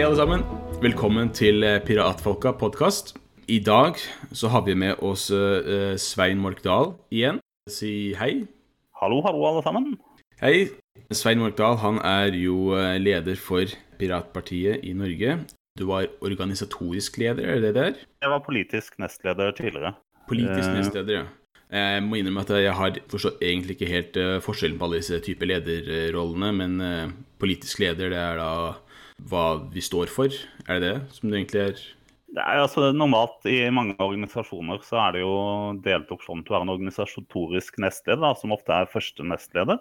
Hei, alle sammen. Velkommen til eh, Piratfolka podkast. I dag så har vi med oss uh, Svein Morkdal igjen. Si hei. Hallo, hallo, alle sammen. Hei. Svein Morkdal han er jo eh, leder for Piratpartiet i Norge. Du var organisatorisk leder, er det det der? Jeg var politisk nestleder tidligere. Politisk nestleder, ja. Jeg må innrømme at jeg har forstått egentlig ikke helt forskjellen på alle disse typer lederrollene, men politisk leder, det er da hva vi står for? Er det det som det egentlig er? Det er altså Normalt i mange organisasjoner så er det jo delt opp sånn at du er en organisatorisk nestleder, som ofte er første nestleder.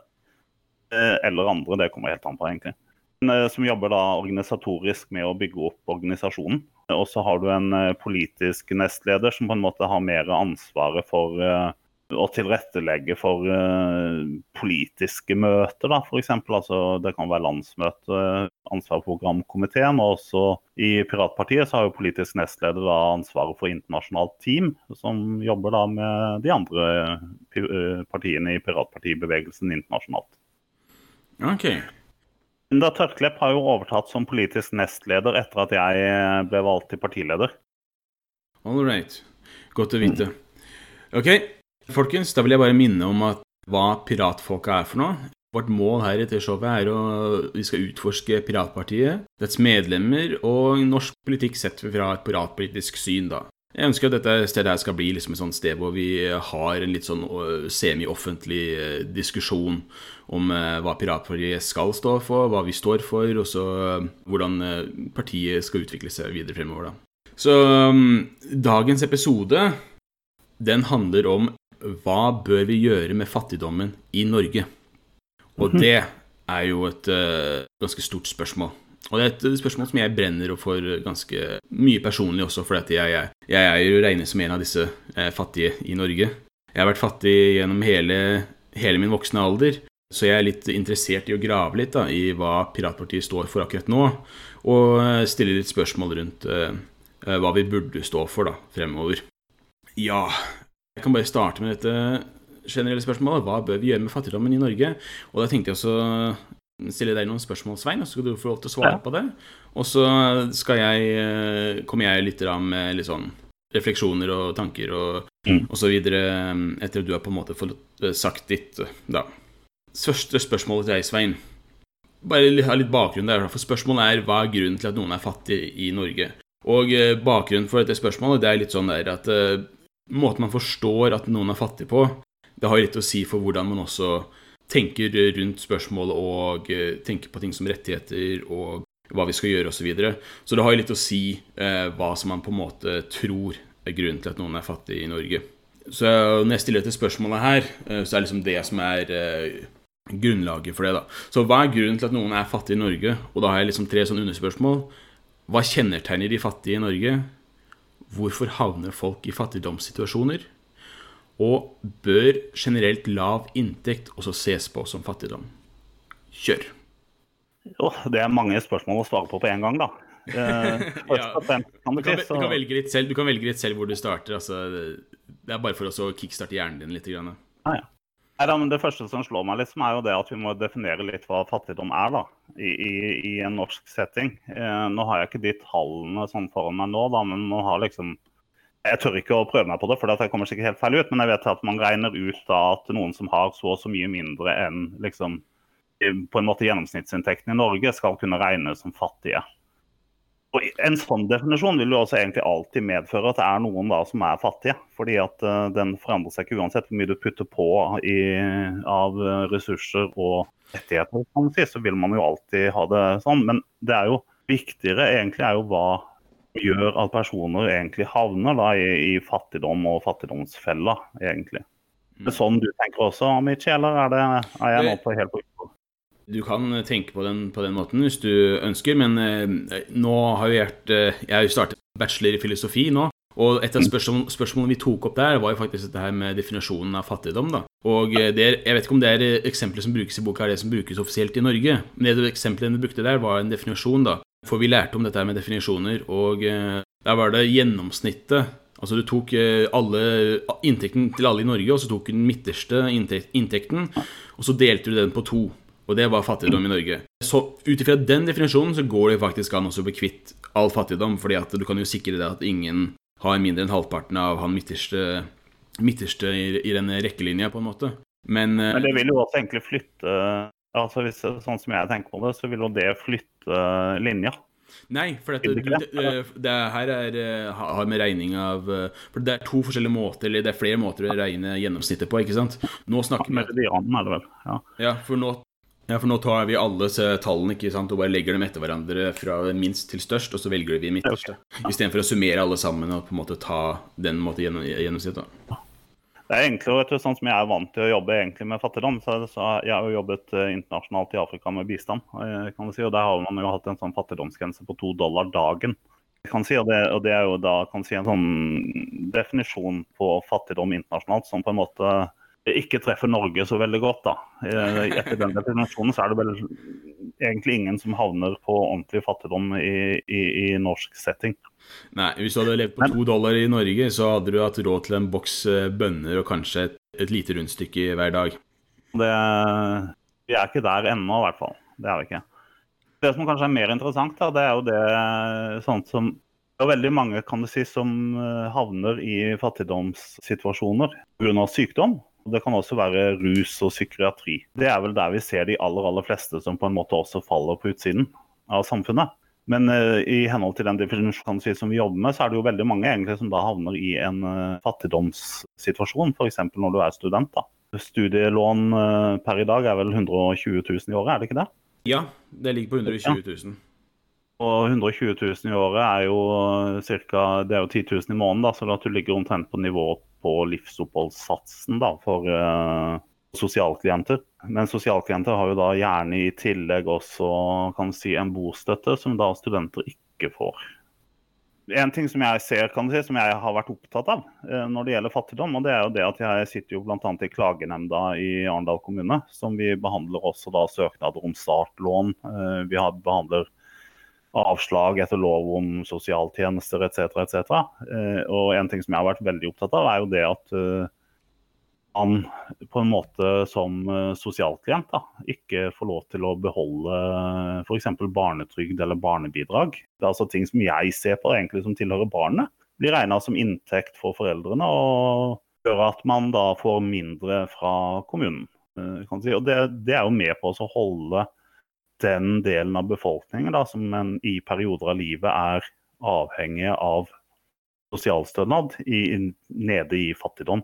Eh, eller andre, det kommer helt an på, egentlig. Eh, som jobber da organisatorisk med å bygge opp organisasjonen. Og så har du en eh, politisk nestleder som på en måte har mer ansvaret for å tilrettelegge for uh, politiske møter, da, f.eks. Altså, det kan være landsmøte, ansvar for programkomiteen. Og også i Piratpartiet så har jo politisk nestleder da ansvaret for internasjonalt team, som jobber da med de andre uh, partiene i piratpartibevegelsen internasjonalt. Ok. Linda Tørklepp har jo overtatt som politisk nestleder etter at jeg ble valgt til partileder. All right. Godt å vite. Ok, Folkens, da vil jeg bare minne om at hva piratfolka er for noe. Vårt mål her i T-showet er å vi skal utforske piratpartiet, dets medlemmer og norsk politikk sett fra et piratpolitisk syn. da. Jeg ønsker at dette stedet her skal bli liksom et sånt sted hvor vi har en litt sånn semi-offentlig diskusjon om hva piratpartiet skal stå for, hva vi står for, og så hvordan partiet skal utvikle seg videre fremover. da. Så dagens episode den handler om hva bør vi gjøre med fattigdommen i Norge? Og mhm. det er jo et uh, ganske stort spørsmål. Og det er et spørsmål som jeg brenner for ganske mye personlig også, for jeg, jeg, jeg, er jo regnet som en av disse eh, fattige i Norge. Jeg har vært fattig gjennom hele, hele, min voksne alder, så jeg er litt interessert i å grave litt da, i hva Piratpartiet står for akkurat nå, og eh, stille litt spørsmål rundt eh, hva vi burde stå for da, fremover. Ja, jeg kan bare starte med dette generelle spørsmålet. Hva bør vi gjøre med fattigdommen i Norge? Og da tenkte jeg også stille deg noen spørsmål, Svein, og så skal du få lov til å svare på det. Og så skal jeg, eh, kommer jeg litt med litt sånn refleksjoner og tanker og, mm. og så videre eh, etter at du har på en måte fått eh, sagt ditt, da. Første spørsmål til deg, Svein. Bare ha litt bakgrunn der. For spørsmålet er hva er grunnen til at noen er fattig i Norge? Og bakgrunnen for dette spørsmålet det er litt sånn der at måten man forstår at noen er fattig på, det har litt å si for hvordan man også tenker rundt spørsmålet og eh, tenker på ting som rettigheter og hva vi skal gjøre osv. Så, videre. så det har litt å si eh, hva som man på en måte tror er grunnen til at noen er fattig i Norge. Så når jeg stiller dette spørsmålet her, eh, så er det liksom det som er eh, grunnlaget for det. da. Så hva er grunnen til at noen er fattig i Norge? Og da har jeg liksom tre sånne underspørsmål. Hva kjennetegner de fattige i Norge? Hvorfor havner folk i fattigdomssituasjoner? Og bør generelt lav inntekt også ses på som fattigdom? Kjør. Jo, det er mange spørsmål å svare på på en gang, da. Eh, ja. du, kan, du, kan, velge litt selv, du kan velge litt selv hvor du starter. Altså, det er bare for å kickstarte hjernen din litt. Grann. Ah, ja. Nei, men Det første som slår meg, liksom, er jo det at vi må definere litt hva fattigdom er da, i, i, i en norsk setting. Eh, nå har jeg ikke de tallene sånn foran meg nå, da, men man har liksom Jeg tør ikke å prøve meg på det, for det kommer sikkert helt feil ut. Men jeg vet at man regner ut da, at noen som har så og så mye mindre enn liksom, på en måte gjennomsnittsinntekten i Norge, skal kunne regnes som fattige. Og En sånn definisjon vil jo også egentlig alltid medføre at det er noen da som er fattige. fordi at uh, den forandrer seg ikke uansett hvor mye du putter på i, av ressurser og rettigheter. kan man si, Så vil man jo alltid ha det sånn. Men det er jo viktigere egentlig er jo hva gjør at personer egentlig havner da i, i fattigdom og fattigdomsfella, egentlig. Mm. sånn du tenker også, Amici, eller er, det, er jeg nå på helt på du kan tenke på den på den måten hvis du ønsker, men eh, nå har vært eh, Jeg startet bachelor i filosofi nå. Og et av spørsmål, spørsmålene vi tok opp der, var jo faktisk dette her med definisjonen av fattigdom. da. Og eh, er, Jeg vet ikke om det er eksempelet som brukes i boka, er det som brukes offisielt i Norge. Men det eksempelet du brukte der, var en definisjon, da. For vi lærte om dette her med definisjoner, og der var det gjennomsnittet. Altså du tok alle, inntekten til alle i Norge, og så tok du den midterste inntekten, og så delte du den på to. Og det var fattigdom i Norge. Så ut ifra den definisjonen så går det faktisk an å bli kvitt all fattigdom, fordi at du kan jo sikre deg at ingen har mindre enn halvparten av han midterste, midterste i, i den rekkelinja, på en måte. Men, eh, Men det vil jo også egentlig flytte altså hvis, Sånn som jeg tenker på det, så vil jo det flytte linja. Nei, for dette, det det, eh, det her er, eh, har med regning av For det er to forskjellige måter, eller det er flere måter å regne gjennomsnittet på, ikke sant? Nå snakker vi er det. Ja. Ja, for nå, ja, for nå tar vi alle tallene ikke sant, og bare legger dem etter hverandre fra minst til størst, og så velger vi midterste. Istedenfor å summere alle sammen og på en måte ta den måten gjennom, gjennomsnittet. Det er egentlig vet du, sånn som jeg er vant til å jobbe egentlig med fattigdom. så, så Jeg har jo jobbet eh, internasjonalt i Afrika med bistand. eh, kan du si, og Der har man jo hatt en sånn fattigdomsgrense på to dollar dagen. Kan si, og, det, og det er jo da kan si, en sånn definisjon på fattigdom internasjonalt som på en måte ikke treffer Norge så veldig godt. da. Eh, Etter den definisjonen så er det vel egentlig ingen som havner på ordentlig fattigdom i, i, i norsk setting. Nei, hvis du hadde levd på to dollar i Norge, så hadde du hatt råd til en boks eh, bønner og kanskje et, et lite rundstykke hver dag. Det, vi er ikke der ennå, i hvert fall. Det er vi ikke. Det som kanskje er mer interessant, da, det er jo det sånt som Det er veldig mange kan du si, som eh, havner i fattigdomssituasjoner pga. sykdom. Og Det kan også være rus og psykiatri. Det er vel der vi ser de aller aller fleste som på en måte også faller på utsiden av samfunnet. Men eh, i henhold til den definisjonen som vi jobber med, så er det jo veldig mange egentlig som da havner i en eh, fattigdomssituasjon, f.eks. når du er student. da. Studielån eh, per i dag er vel 120 000 i året, er det ikke det? Ja, det ligger på 120 000. Og 120 000 i året er jo ca. Det er jo 10 000 i måneden, da, så at du ligger omtrent på nivå på livsoppholdssatsen da, for uh, sosialklienter. Men sosialklienter har jo da gjerne i tillegg også kan si, en bostøtte, som da studenter ikke får. En ting som jeg ser, kan du si, som jeg har vært opptatt av uh, når det gjelder fattigdom, og det er jo det at jeg sitter jo bl.a. i klagenemnda i Arendal kommune, som vi behandler også da søknader om startlån. Uh, vi har, behandler avslag etter lov om sosialtjenester etc. etc. Eh, og en ting som jeg har vært veldig opptatt av, er jo det at eh, man på en måte som eh, sosialklient da, ikke får lov til å beholde f.eks. barnetrygd eller barnebidrag. Det er altså ting som jeg ser på egentlig som tilhører barnet. Blir regna som inntekt for foreldrene og gjør at man da får mindre fra kommunen. eh, si. Og det, det er jo med på å holde den delen av befolkningen da, som en, i perioder av livet er avhengig av sosialstønad, i, nede i fattigdom.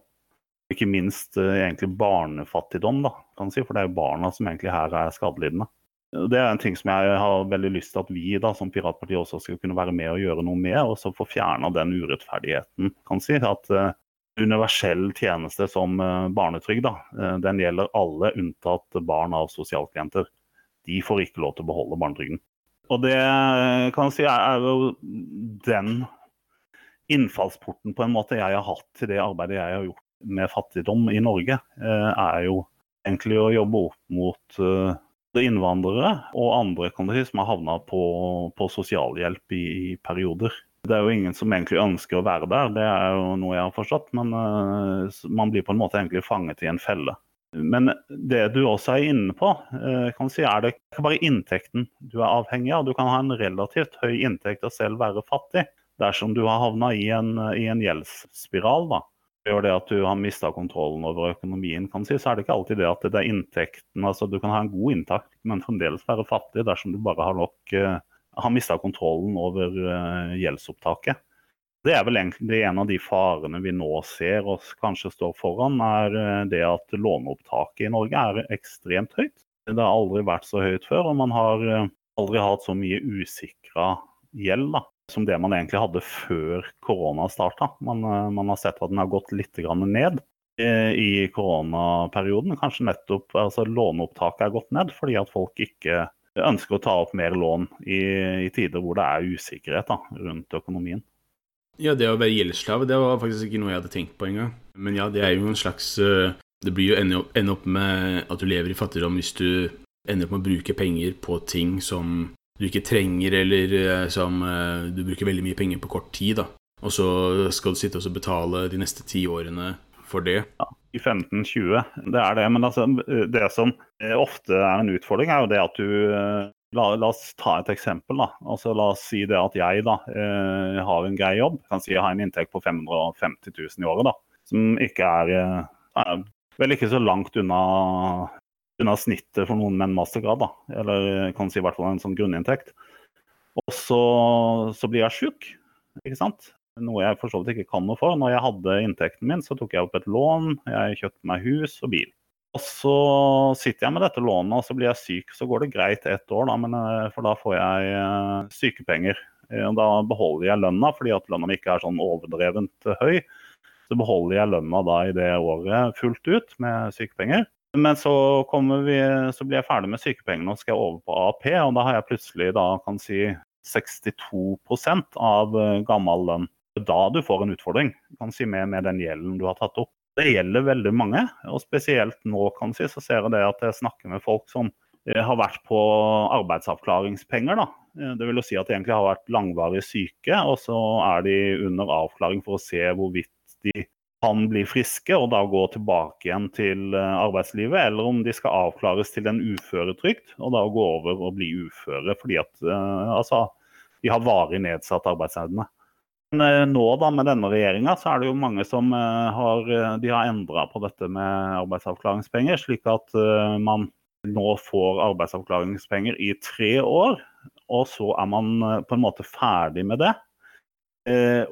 Ikke minst uh, egentlig barnefattigdom, da, kan si, for det er jo barna som egentlig her er skadelidende. Det er en ting som jeg har veldig lyst til at vi da, som piratparti også skal kunne være med og gjøre noe med, og så få fjerna den urettferdigheten. kan si, at uh, Universell tjeneste som uh, barnetrygd da, den gjelder alle unntatt barn av sosialklienter. De får ikke lov til å beholde barnetrygden. Og det kan jeg si er, jo den innfallsporten på en måte jeg har hatt til det arbeidet jeg har gjort med fattigdom i Norge, eh, er jo egentlig å jobbe opp mot eh, innvandrere og andre si, som har havna på, på sosialhjelp i, i, perioder. Det er jo ingen som egentlig ønsker å være der, det er jo noe jeg har forstått. Men man blir på en måte egentlig fanget i en felle. Men det du også er inne på, uh, kan si, er det ikke bare inntekten du er avhengig av. Du kan ha en relativt høy inntekt og selv være fattig. Dersom du har havna i i en gjeldsspiral, da, gjør det at du har mista kontrollen over økonomien, kan si, så er det ikke alltid det at det er inntekten. altså Du kan ha en god inntekt, men fremdeles være fattig dersom du bare har nok uh, har mista kontrollen over uh, gjeldsopptaket. Det er vel egentlig en av de farene vi nå ser oss kanskje står foran, er uh, det at låneopptaket i Norge er ekstremt høyt. Det har aldri vært så høyt før, og man har aldri hatt så mye usikra gjeld da, som det man egentlig hadde før korona starta. Man, man, har sett at den har gått litt ned i koronaperioden. Kanskje nettopp altså låneopptaket er gått ned fordi at folk ikke ønsker å ta opp mer lån i, i tider hvor det er usikkerhet da, rundt økonomien. Ja, det å være gjeldsslave det var faktisk ikke noe jeg hadde tenkt på engang. Men ja, det er jo en slags Det blir jo ende opp, ende opp med at du lever i fattigdom hvis du ender opp med å bruke penger på ting som du ikke trenger, eller som du bruker veldig mye penger på kort tid. da. Og så skal du sitte og betale de neste ti årene for det. Ja, I 15-20, det er det. Men altså, det som ofte er en utfordring, er jo det at du La, la, oss ta et eksempel. da. Altså, la oss si det at jeg da, eh, har en grei jobb. kan si Jeg har en inntekt på 550 000 i året. da, Som ikke er, eh, er vel ikke så langt unna, unna, snittet for noen med en mastergrad. da, Eller kan si i hvert fall en sånn grunninntekt. Og så, så blir jeg sjuk. Ikke sant? Noe jeg for så vidt ikke kan noe for. Når jeg hadde inntekten min, så tok jeg opp et lån. Jeg kjøpte meg hus og bil. Og så sitter jeg med dette lånet, og så blir jeg syk. Så går det greit ett år, da, men, eh, for da får jeg uh, sykepenger. Uh, da beholder jeg lønna, fordi at lønna mi ikke er sånn overdrevent høy. Så beholder jeg lønna da i det året fullt ut med sykepenger. Men så, vi, så blir jeg ferdig med sykepengene og skal over på AAP, og da har jeg plutselig da kan si 62% av gammel lønn. Da du får en utfordring, kan si med, med den gjelden du har tatt opp. Det gjelder veldig mange, og spesielt nå kan si, så ser jeg det at jeg snakker med folk som eh, har vært på arbeidsavklaringspenger. Da. Eh, det vil jo si at de egentlig har vært langvarig syke, og så er de under avklaring for å se hvorvidt de kan bli friske og da gå tilbake igjen til eh, arbeidslivet, eller om de skal avklares til en uføretrygd og da gå over og bli uføre fordi at altså, de har varig nedsatt arbeidsevne. Eh, nå da, med denne regjeringa, så er det jo mange som eh, har, eh, de har endra på dette med arbeidsavklaringspenger, slik at man nå får arbeidsavklaringspenger i tre år. Og så er man på en måte ferdig med det.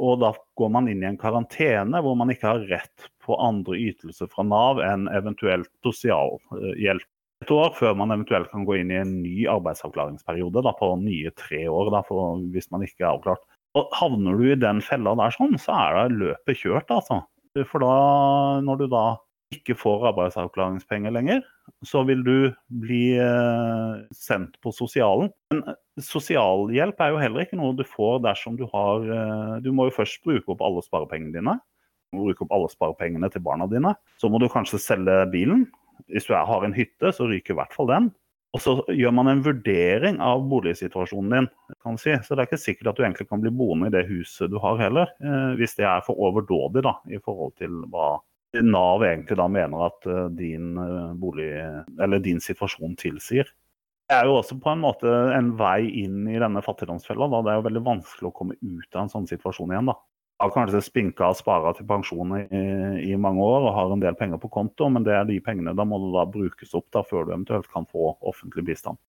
Og da går man inn i en karantene hvor man ikke har rett på andre ytelser fra Nav enn eventuelt sosialhjelp. Et år før man eventuelt kan gå inn i en ny arbeidsavklaringsperiode da, på nye tre år, da, hvis man ikke er avklart. Og havner du i den fella der sånn, så er det løpet kjørt, altså. For da, når du da ikke får arbeidsavklaringspenger lenger, så vil du bli eh, sendt på sosialen. Men eh, sosialhjelp er jo heller ikke noe du får dersom du har eh, Du må jo først bruke opp alle sparepengene dine. Du må bruke opp alle sparepengene til barna dine. Så må du kanskje selge bilen. Hvis du har en hytte, så ryker i hvert fall den. Og så gjør man en vurdering av boligsituasjonen din. kan si. Så det er ikke sikkert at du egentlig kan bli boende i det huset du har heller, eh, hvis det er for overdådig da, i forhold til hva Nav egentlig da mener at uh, din, uh, bolig, din situasjon tilsier. Det er jo også på en måte en vei inn i denne fattigdomsfella. Da. Det er jo veldig vanskelig å komme ut av en sånn situasjon igjen. da har kanskje spinka og spara til pensjon i, i, mange år og har en del penger på konto, men det er de pengene da må da brukes opp da, før du eventuelt kan få offentlig bistand.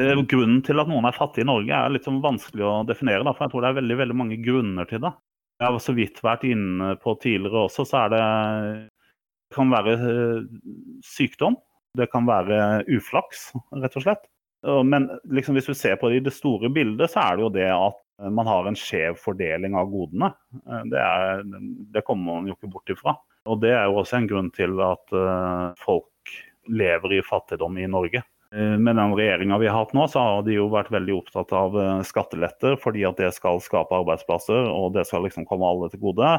Eh, grunnen til at noen er fattige i Norge er litt sånn vanskelig å definere, da, for jeg tror det er veldig, veldig mange grunner til det. Jeg har så vidt vært inne på tidligere også, så er det, det kan være eh, sykdom. Det kan være uflaks, rett og slett. Men liksom, hvis du ser på det i det store bildet, så er det jo det at man har en skjev fordeling av godene. Eh, det, er, det, kommer man jo ikke bort ifra. Og det er jo også en grunn til at uh, folk lever i fattigdom i Norge. Med den regjeringa vi har hatt nå, så har de jo vært veldig opptatt av skatteletter, fordi at det skal skape arbeidsplasser og det skal liksom komme alle til gode.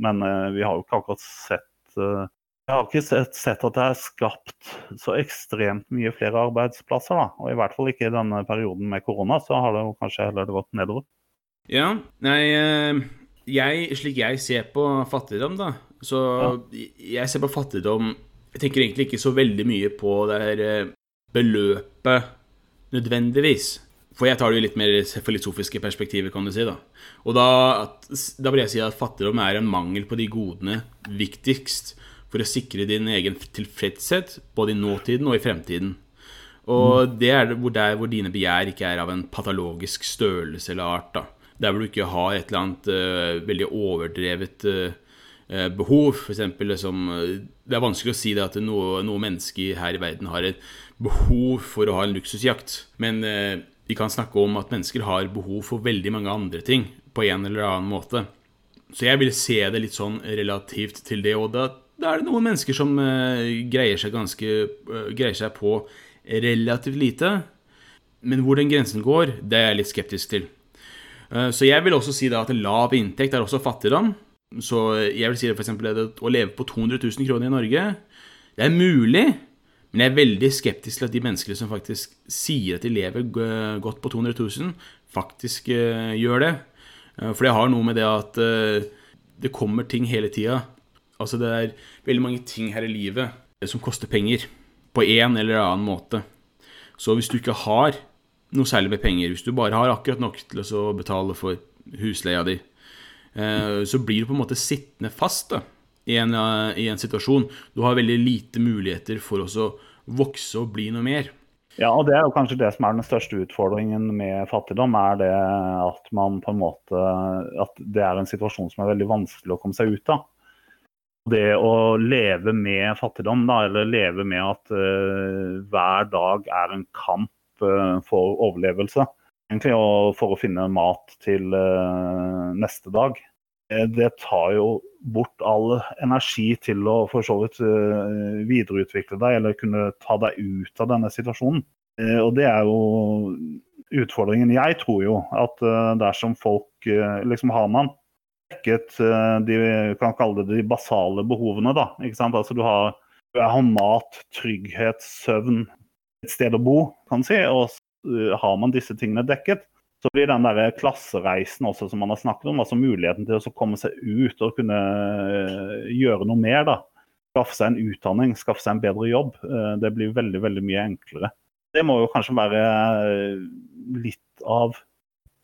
Men vi har jo ikke akkurat sett jeg har ikke sett, sett, at det er skapt så ekstremt mye flere arbeidsplasser. da, og I hvert fall ikke i denne perioden med korona, så har det kanskje heller gått nedover. Ja, nei eh, jeg, Slik jeg ser på fattigdom, da Så ja. jeg ser på fattigdom Jeg tenker egentlig ikke så veldig mye på det her eh, beløpet nødvendigvis. For jeg tar det jo litt mer filosofiske perspektiver, kan du si. da. Og da, da vil jeg si at fattigdom er en mangel på de godene viktigst for å sikre din egen tilfredshet både i nåtiden og i fremtiden. Og mm. det er hvor der hvor dine begjær ikke er av en patologisk størrelse eller art. da. Der hvor du ikke har et eller annet uh, veldig overdrevet uh, behov. For eksempel, liksom, det er vanskelig å si det at noe, noe menneske her i verden har et behov for å ha en luksusjakt. Men uh, vi kan snakke om at mennesker har behov for veldig mange andre ting på en eller annen måte. Så jeg vil se det litt sånn relativt til det. Og da, da er det noen mennesker som greier seg ganske greier seg på relativt lite. Men hvor den grensen går, det er jeg litt skeptisk til. Eh, så jeg vil også si da at lav inntekt er også fattigdom. Så jeg vil si f.eks. at å leve på 200 000 kroner i Norge, det er mulig, men jeg er veldig skeptisk til at de menneskene som faktisk sier at de lever godt på 200 000, faktisk uh, gjør det. Uh, for det har noe med det at det kommer ting hele tida. Altså, det er veldig mange ting her i livet som koster penger. På en eller annen måte. Så hvis du ikke har noe særlig med penger, hvis du bare har akkurat nok til å betale for husleia di, eh, så blir du på en måte sittende fast da, i, en, eh, i en situasjon. Du har veldig lite muligheter for å vokse og bli noe mer. Ja, og det er jo kanskje det som er den største utfordringen med fattigdom. er det At man på en måte, at det er en situasjon som er veldig vanskelig å komme seg ut av. Det å leve med fattigdom, da, eller leve med at uh, hver dag er en kamp uh, for overlevelse, egentlig, og for å finne mat til uh, neste dag, det tar jo bort all energi til å for så vidt videreutvikle deg eller kunne ta deg ut av denne situasjonen. Og det er jo utfordringen. Jeg tror jo at dersom folk liksom har man dekket eh, de kan kalle det de basale behovene. da, ikke sant? Altså Du har, du har mat, trygghet, søvn, et sted å bo, kan si. Og uh, har man disse tingene dekket, så blir den der klassereisen også som man har snakket om, altså muligheten til å komme seg ut og kunne uh, gjøre noe mer. da, Skaffe seg en utdanning, skaffe seg en bedre jobb. Uh, det blir veldig, veldig mye enklere. Det må jo kanskje være litt av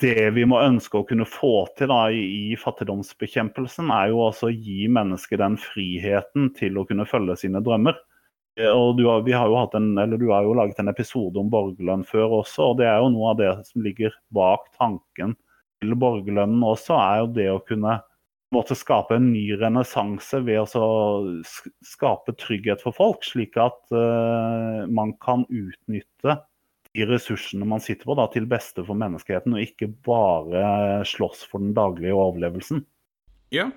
det vi må ønske å kunne få til da, i fattigdomsbekjempelsen, er jo også å gi mennesket den friheten til å kunne følge sine drømmer. Eh, og du har, vi har jo hatt en, eller du har jo laget en episode om borgerlønn før også, og det er jo noe av det som ligger bak tanken til borgerlønnen også, er jo det å kunne måtte skape en ny renessanse ved å skape trygghet for folk, slik at uh, man kan utnytte de ressursene man sitter på, da, til beste for menneskeheten, og ikke bare slåss for den daglige overlevelsen. Ja.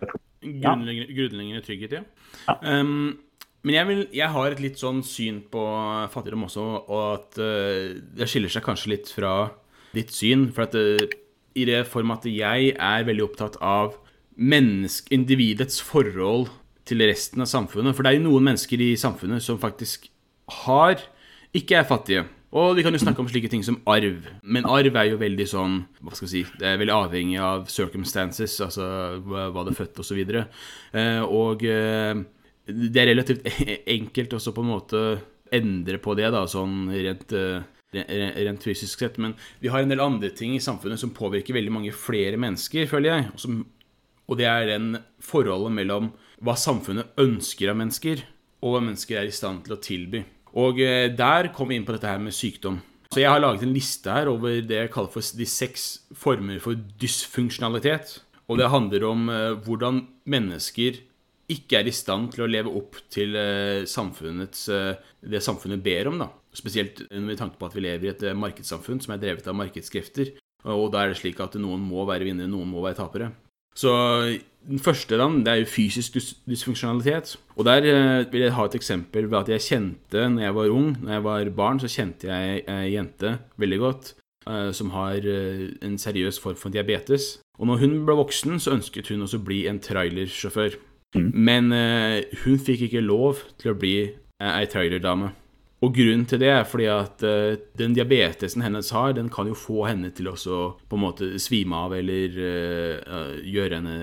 Grunnleggende trygghet, ja. ja. Um, men jeg, vil, jeg, har et litt sånn syn på fattigdom også, og at uh, det skiller seg kanskje litt fra ditt syn. For at uh, i det form at jeg er veldig opptatt av menneske, individets forhold til resten av samfunnet. For det er jo noen mennesker i samfunnet som faktisk har ikke er fattige. Og vi kan jo snakke om slike ting som arv. Men arv er jo veldig sånn Hva skal vi si Det er veldig avhengig av circumstances, altså hva det er født osv. Og, så eh, og eh, det er relativt enkelt også på en måte endre på det, da, sånn rent, eh, rent fysisk sett. Men vi har en del andre ting i samfunnet som påvirker veldig mange flere mennesker, føler jeg. Og, som, og det er den forholdet mellom hva samfunnet ønsker av mennesker, og hva mennesker er i stand til å tilby. Og eh, der kom vi inn på dette her med sykdom. Så jeg har laget en liste her over det jeg kaller for de seks former for dysfunksjonalitet. Og det handler om eh, hvordan mennesker ikke er i stand til å leve opp til samfunnets, det samfunnet ber om. da. Spesielt med tanke på at vi lever i et markedssamfunn som er drevet av markedskrefter. Og da er det slik at noen må være vinnere, noen må være tapere. Så den første da, det er jo fysisk dysfunksjonalitet. Og der eh, vil jeg ha et eksempel ved at jeg kjente når jeg var ung, når jeg var barn, så kjente jeg ei jente veldig godt eh, som har eh, en seriøs form for diabetes. Og når hun ble voksen, så ønsket hun også å bli en trailersjåfør. Mm. Men hun fikk ikke lov til å bli ei trailerdame. Og grunnen til det er fordi at uh, den diabetesen hennes har, den kan jo få henne til å på en måte svime av eller uh, gjøre, henne,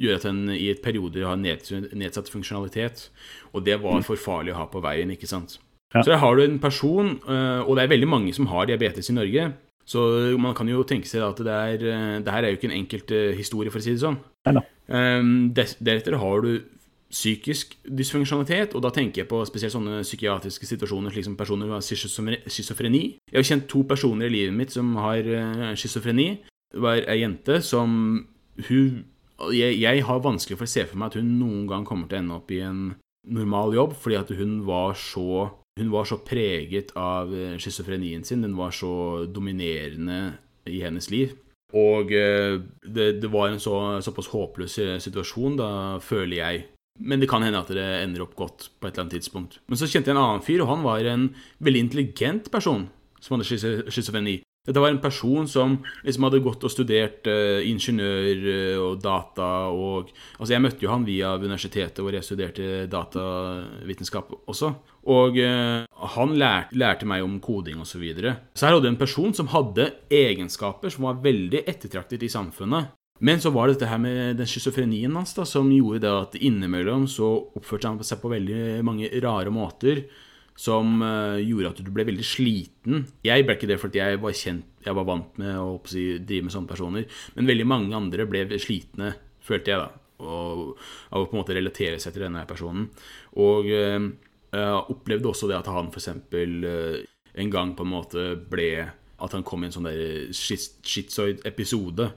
gjøre at hun i et periode har nedsatt funksjonalitet. Og det var for farlig å ha på veien, ikke sant. Ja. Så der har du en person, uh, og det er veldig mange som har diabetes i Norge. Så man kan jo tenke seg at det, er, det her er jo ikke en enkelt historie, for å si det sånn. Um, deretter har du psykisk dysfunksjonalitet, og da tenker jeg på spesielt sånne psykiatriske situasjoner, slik som personer med schizofreni. Jeg har kjent to personer i livet mitt som har uh, schizofreni. Det var ei jente som hun jeg, jeg, har vanskelig for å se for meg at hun noen gang kommer til å ende opp i en normal jobb, fordi at hun var så hun var så preget av eh, schizofrenien sin. Den var så dominerende i hennes liv. Og eh, det, det var en så, såpass håpløs situasjon, da føler jeg. Men det kan hende at det ender opp godt på et eller annet tidspunkt. Men så kjente jeg en annen fyr, og han var en veldig intelligent person som hadde schizofreni. Dette var en person som liksom hadde gått og studert uh, ingeniør uh, og data og Altså, jeg møtte jo han via universitetet hvor jeg studerte datavitenskap også. Og uh, han lærte, lærte, meg om koding osv. Så, videre. så her hadde en person som hadde egenskaper som var veldig ettertraktet i samfunnet. Men så var det dette her med den schizofrenien hans da, som gjorde det at innimellom så oppførte han seg på veldig mange rare måter som uh, gjorde at du ble veldig sliten. Jeg ble ikke det fordi jeg var kjent, jeg var vant med å si, drive med sånne personer, men veldig mange andre ble slitne, følte jeg, da, og, av å på en måte relatere seg til denne personen. Og uh, opplevde også det at han f.eks. Uh, en gang på en måte ble At han kom i en sånn der schizoid episode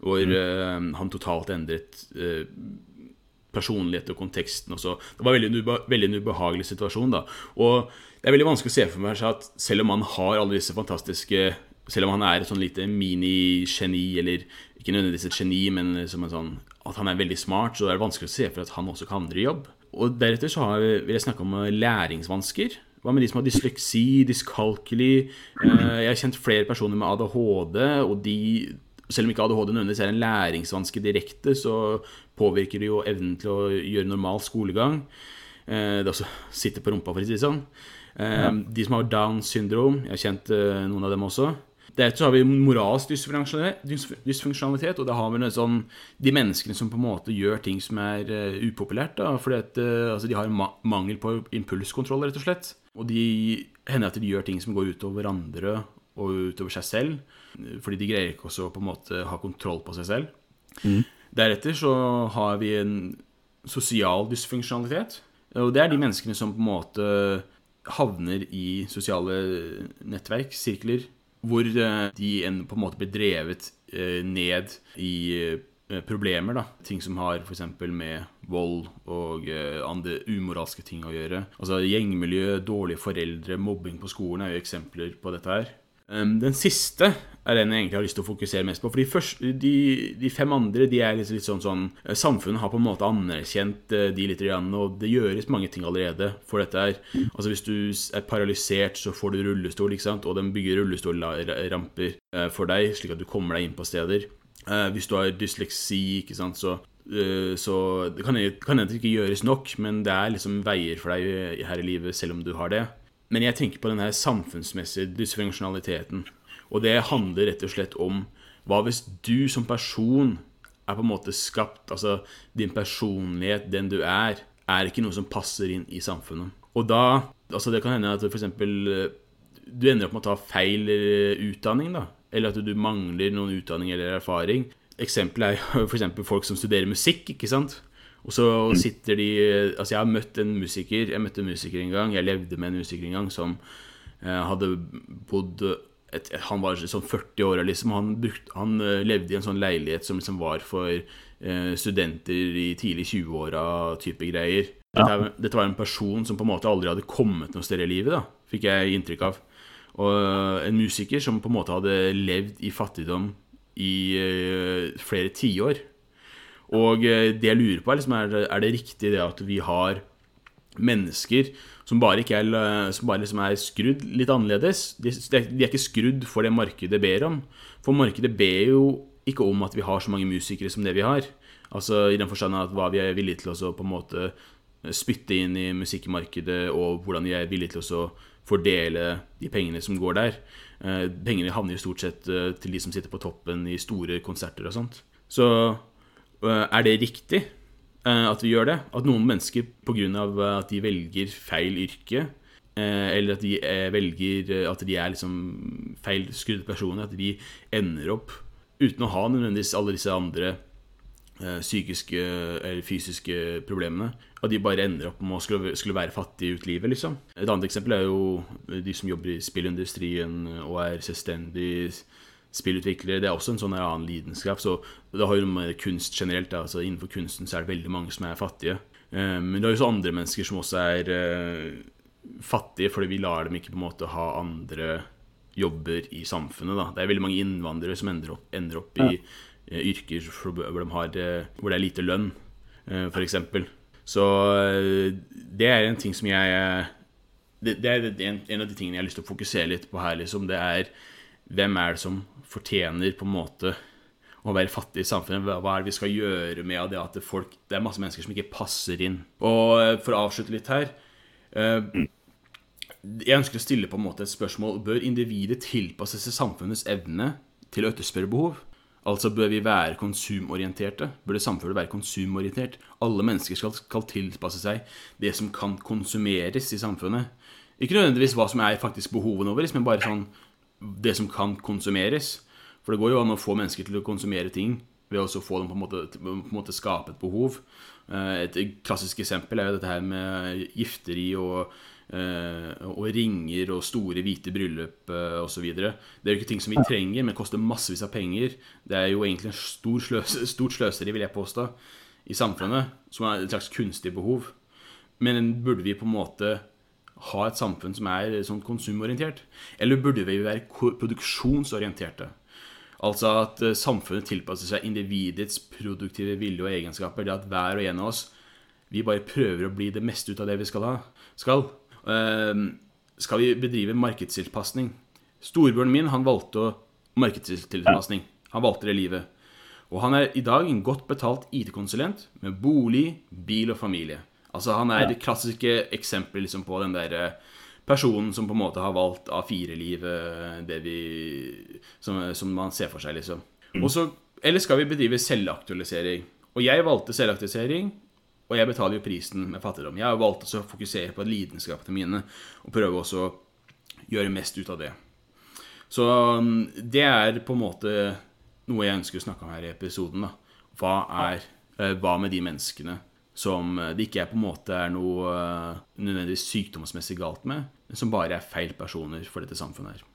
hvor mm. han totalt endret personlighet og konteksten. Og så. Det var veldig, veldig en ubehagelig situasjon. da. Og det er veldig vanskelig å se for meg at selv om han har alle disse fantastiske Selv om han er et sånn lite mini-geni, eller ikke nødvendigvis et geni, men som en sånn, at han er veldig smart, så er det vanskelig å se for at han også kan andre jobb. Og deretter så har, vil jeg snakke om læringsvansker. Hva med de som har dysleksi, dyskalkuli? Eh, jeg har kjent flere personer med ADHD, og de selv om ikke ADHD nødvendigvis er en læringsvanske direkte, så påvirker det jo evnen til å gjøre normal skolegang. Det er også sitte på rumpa, for å si det sånn. Eh. De som har Downs syndrom, jeg har kjent eh, noen av dem også. Deretter har vi moralsk dysfunksjonalitet, og da har vi sånn, de menneskene som på en måte gjør ting som er upopulært. da, fordi at, altså De har mangel på impulskontroll, rett og slett. Og de hender at de gjør ting som går utover andre og utover seg selv. Fordi de greier ikke også å på en måte ha kontroll på seg selv. Mm. Deretter så har vi en sosial dysfunksjonalitet. Og det er de menneskene som på en måte havner i sosiale nettverk, sirkler, hvor eh, de på en måte blir drevet eh, ned i eh, problemer. da, Ting som har f.eks. med vold og andre umoralske ting å gjøre. Altså Gjengmiljø, dårlige foreldre, mobbing på skolen er jo eksempler på dette her. Den siste er den jeg egentlig har lyst til å fokusere mest på. For de, første, de, de fem andre de er litt, litt sånn, sånn, eh, Samfunnet har på en måte anerkjent eh, de litt, og det gjøres mange ting allerede for dette her. Altså Hvis du er paralysert, så får du rullestol, ikke sant? og de bygger rullestolramper eh, for deg, slik at du kommer deg inn på steder. Hvis du har dysleksi, ikke sant, så så det kan hende ikke gjøres nok, men det er liksom veier for deg her i livet selv om du har det. Men jeg tenker på den her samfunnsmessige dysfunksjonaliteten. Og det handler rett og slett om hva hvis du som person er på en måte skapt Altså din personlighet, den du er, er ikke noe som passer inn i samfunnet. Og da Altså det kan hende at f.eks. du ender opp med å ta feil eh, utdanning, da. Eller at du mangler noen utdanning eller erfaring. Eksempelet er f.eks. folk som studerer musikk, ikke sant. Og så sitter de Altså, jeg har møtt en musiker Jeg møtte en musiker en gang. Jeg levde med en musiker en gang som eh, hadde bodd et, Han var sånn 40 år, liksom. Han, brukt, han uh, levde i en sånn leilighet som liksom var for uh, studenter i tidlig 20-åra, type greier. Ja. Dette, dette, var en person som på en måte aldri hadde kommet noe sted i livet, da, fikk jeg inntrykk av. Og uh, en musiker som på en måte hadde levd i fattigdom i flere tiår. Og det jeg lurer på, er, liksom, er, er det riktig det at vi har mennesker som bare, er, som bare liksom er skrudd litt annerledes. De, de, er ikke skrudd for det markedet ber om. For markedet ber jo ikke om at vi har så mange musikere som det vi har. Altså I den forstand at hva vi er villige til å på en måte spytte inn i musikkmarkedet, og hvordan vi er villige til å fordele de pengene som går der. Eh, pengene havner jo stort sett eh, til de som sitter på toppen i store konserter og sånt. Så eh, er det riktig? Eh, at vi gjør det. At noen mennesker pga. at de velger feil yrke, eh, eller at de eh, velger at de er liksom feil skrudde personer, at de ender opp uten å ha nødvendigvis alle disse andre psykiske eller fysiske problemene. At de bare ender opp med å skulle, skulle være fattige ut livet, liksom. Et annet eksempel er jo de som jobber i spillindustrien og er selvstendig spillutviklere. Det er også en sånn annen lidenskap. Så det har jo med kunst generelt. Altså innenfor kunsten så er det veldig mange som er fattige. Eh, men det er jo også andre mennesker som også er uh, fattige, fordi vi lar dem ikke på en måte ha andre jobber i samfunnet. Da. Det er veldig mange innvandrere som ender opp, ender opp i uh, yrker hvor, de har, hvor det er lite lønn, f.eks. Så det er en ting som jeg det, det, er en, en, av de tingene jeg har lyst til å fokusere litt på her. Liksom. Det er hvem er det som fortjener på en måte å være fattig i samfunnet? Hva er det vi skal gjøre med det at folk, det er masse mennesker som ikke passer inn? Og eh, for å avslutte litt her eh, Jeg ønsker å stille på en måte et spørsmål. Bør individet tilpasse seg samfunnets evne til å etterspørre behov? Altså bør vi være konsumorienterte? Bør det samfunnet være konsumorientert? Alle mennesker skal, skal, tilpasse seg det som kan konsumeres i samfunnet. Ikke nødvendigvis hva som er faktisk behovene våre, men bare sånn det som kan konsumeres. For det går jo an å få mennesker til å konsumere ting ved å få dem på en måte, på en måte skape et behov. Eh, et klassisk eksempel er jo dette her med gifteri og Eh, og ringer og store hvite bryllup uh, osv. Det er jo ikke ting som vi trenger, men koster massevis av penger. Det er jo egentlig en stor sløs stort sløseri, vil jeg påstå, i samfunnet, som er et slags kunstig behov. Men burde vi på en måte ha et samfunn som er sånn konsumorientert? Eller burde vi være produksjonsorienterte? Altså at uh, samfunnet tilpasser seg individets produktive vilje og egenskaper. Det at hver og en av oss vi bare prøver å bli det meste ut av det vi skal ha. Skal. Ehm, skal vi bedrive markedstilpasning. Storebroren min han valgte markedstilpasning. Han valgte det livet. Og han er i dag en godt betalt IT-konsulent med bolig, bil og familie. Altså Han er det klassiske eksempel liksom, på den der eh, personen som på en måte har valgt A4-livet, det vi som, som, man ser for seg, liksom. Mm. Så, eller skal vi bedrive selvaktualisering? Og jeg valgte selvaktualisering og jeg betaler jo prisen med fattigdom. Jeg har valgt å fokusere på lidenskapene mine og prøve også å gjøre mest ut av det. Så um, det er på en måte noe jeg ønsker å snakke om her i episoden. da. Hva er eh, Hva med de menneskene som eh, det ikke er på en måte er noe uh, nødvendigvis sykdomsmessig galt med, men som bare er feil personer for dette samfunnet her.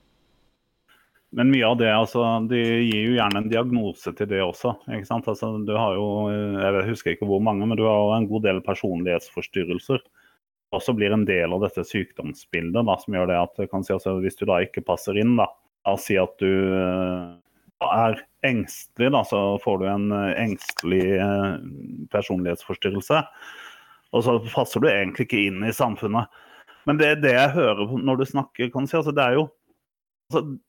Men mye av det, altså, de gir jo gjerne en diagnose til det også. ikke sant? Altså, du har jo, Jeg husker ikke hvor mange, men du har jo en god del personlighetsforstyrrelser. Også blir en del av dette sykdomsbildet da, som gjør det at kan si, altså, hvis du da ikke passer inn, da, la si at du er engstelig, da, så får du en uh, engstelig uh, personlighetsforstyrrelse. Og så passer du egentlig ikke inn i samfunnet. Men det, det jeg hører når du snakker, kan du si, altså, det er jo Altså,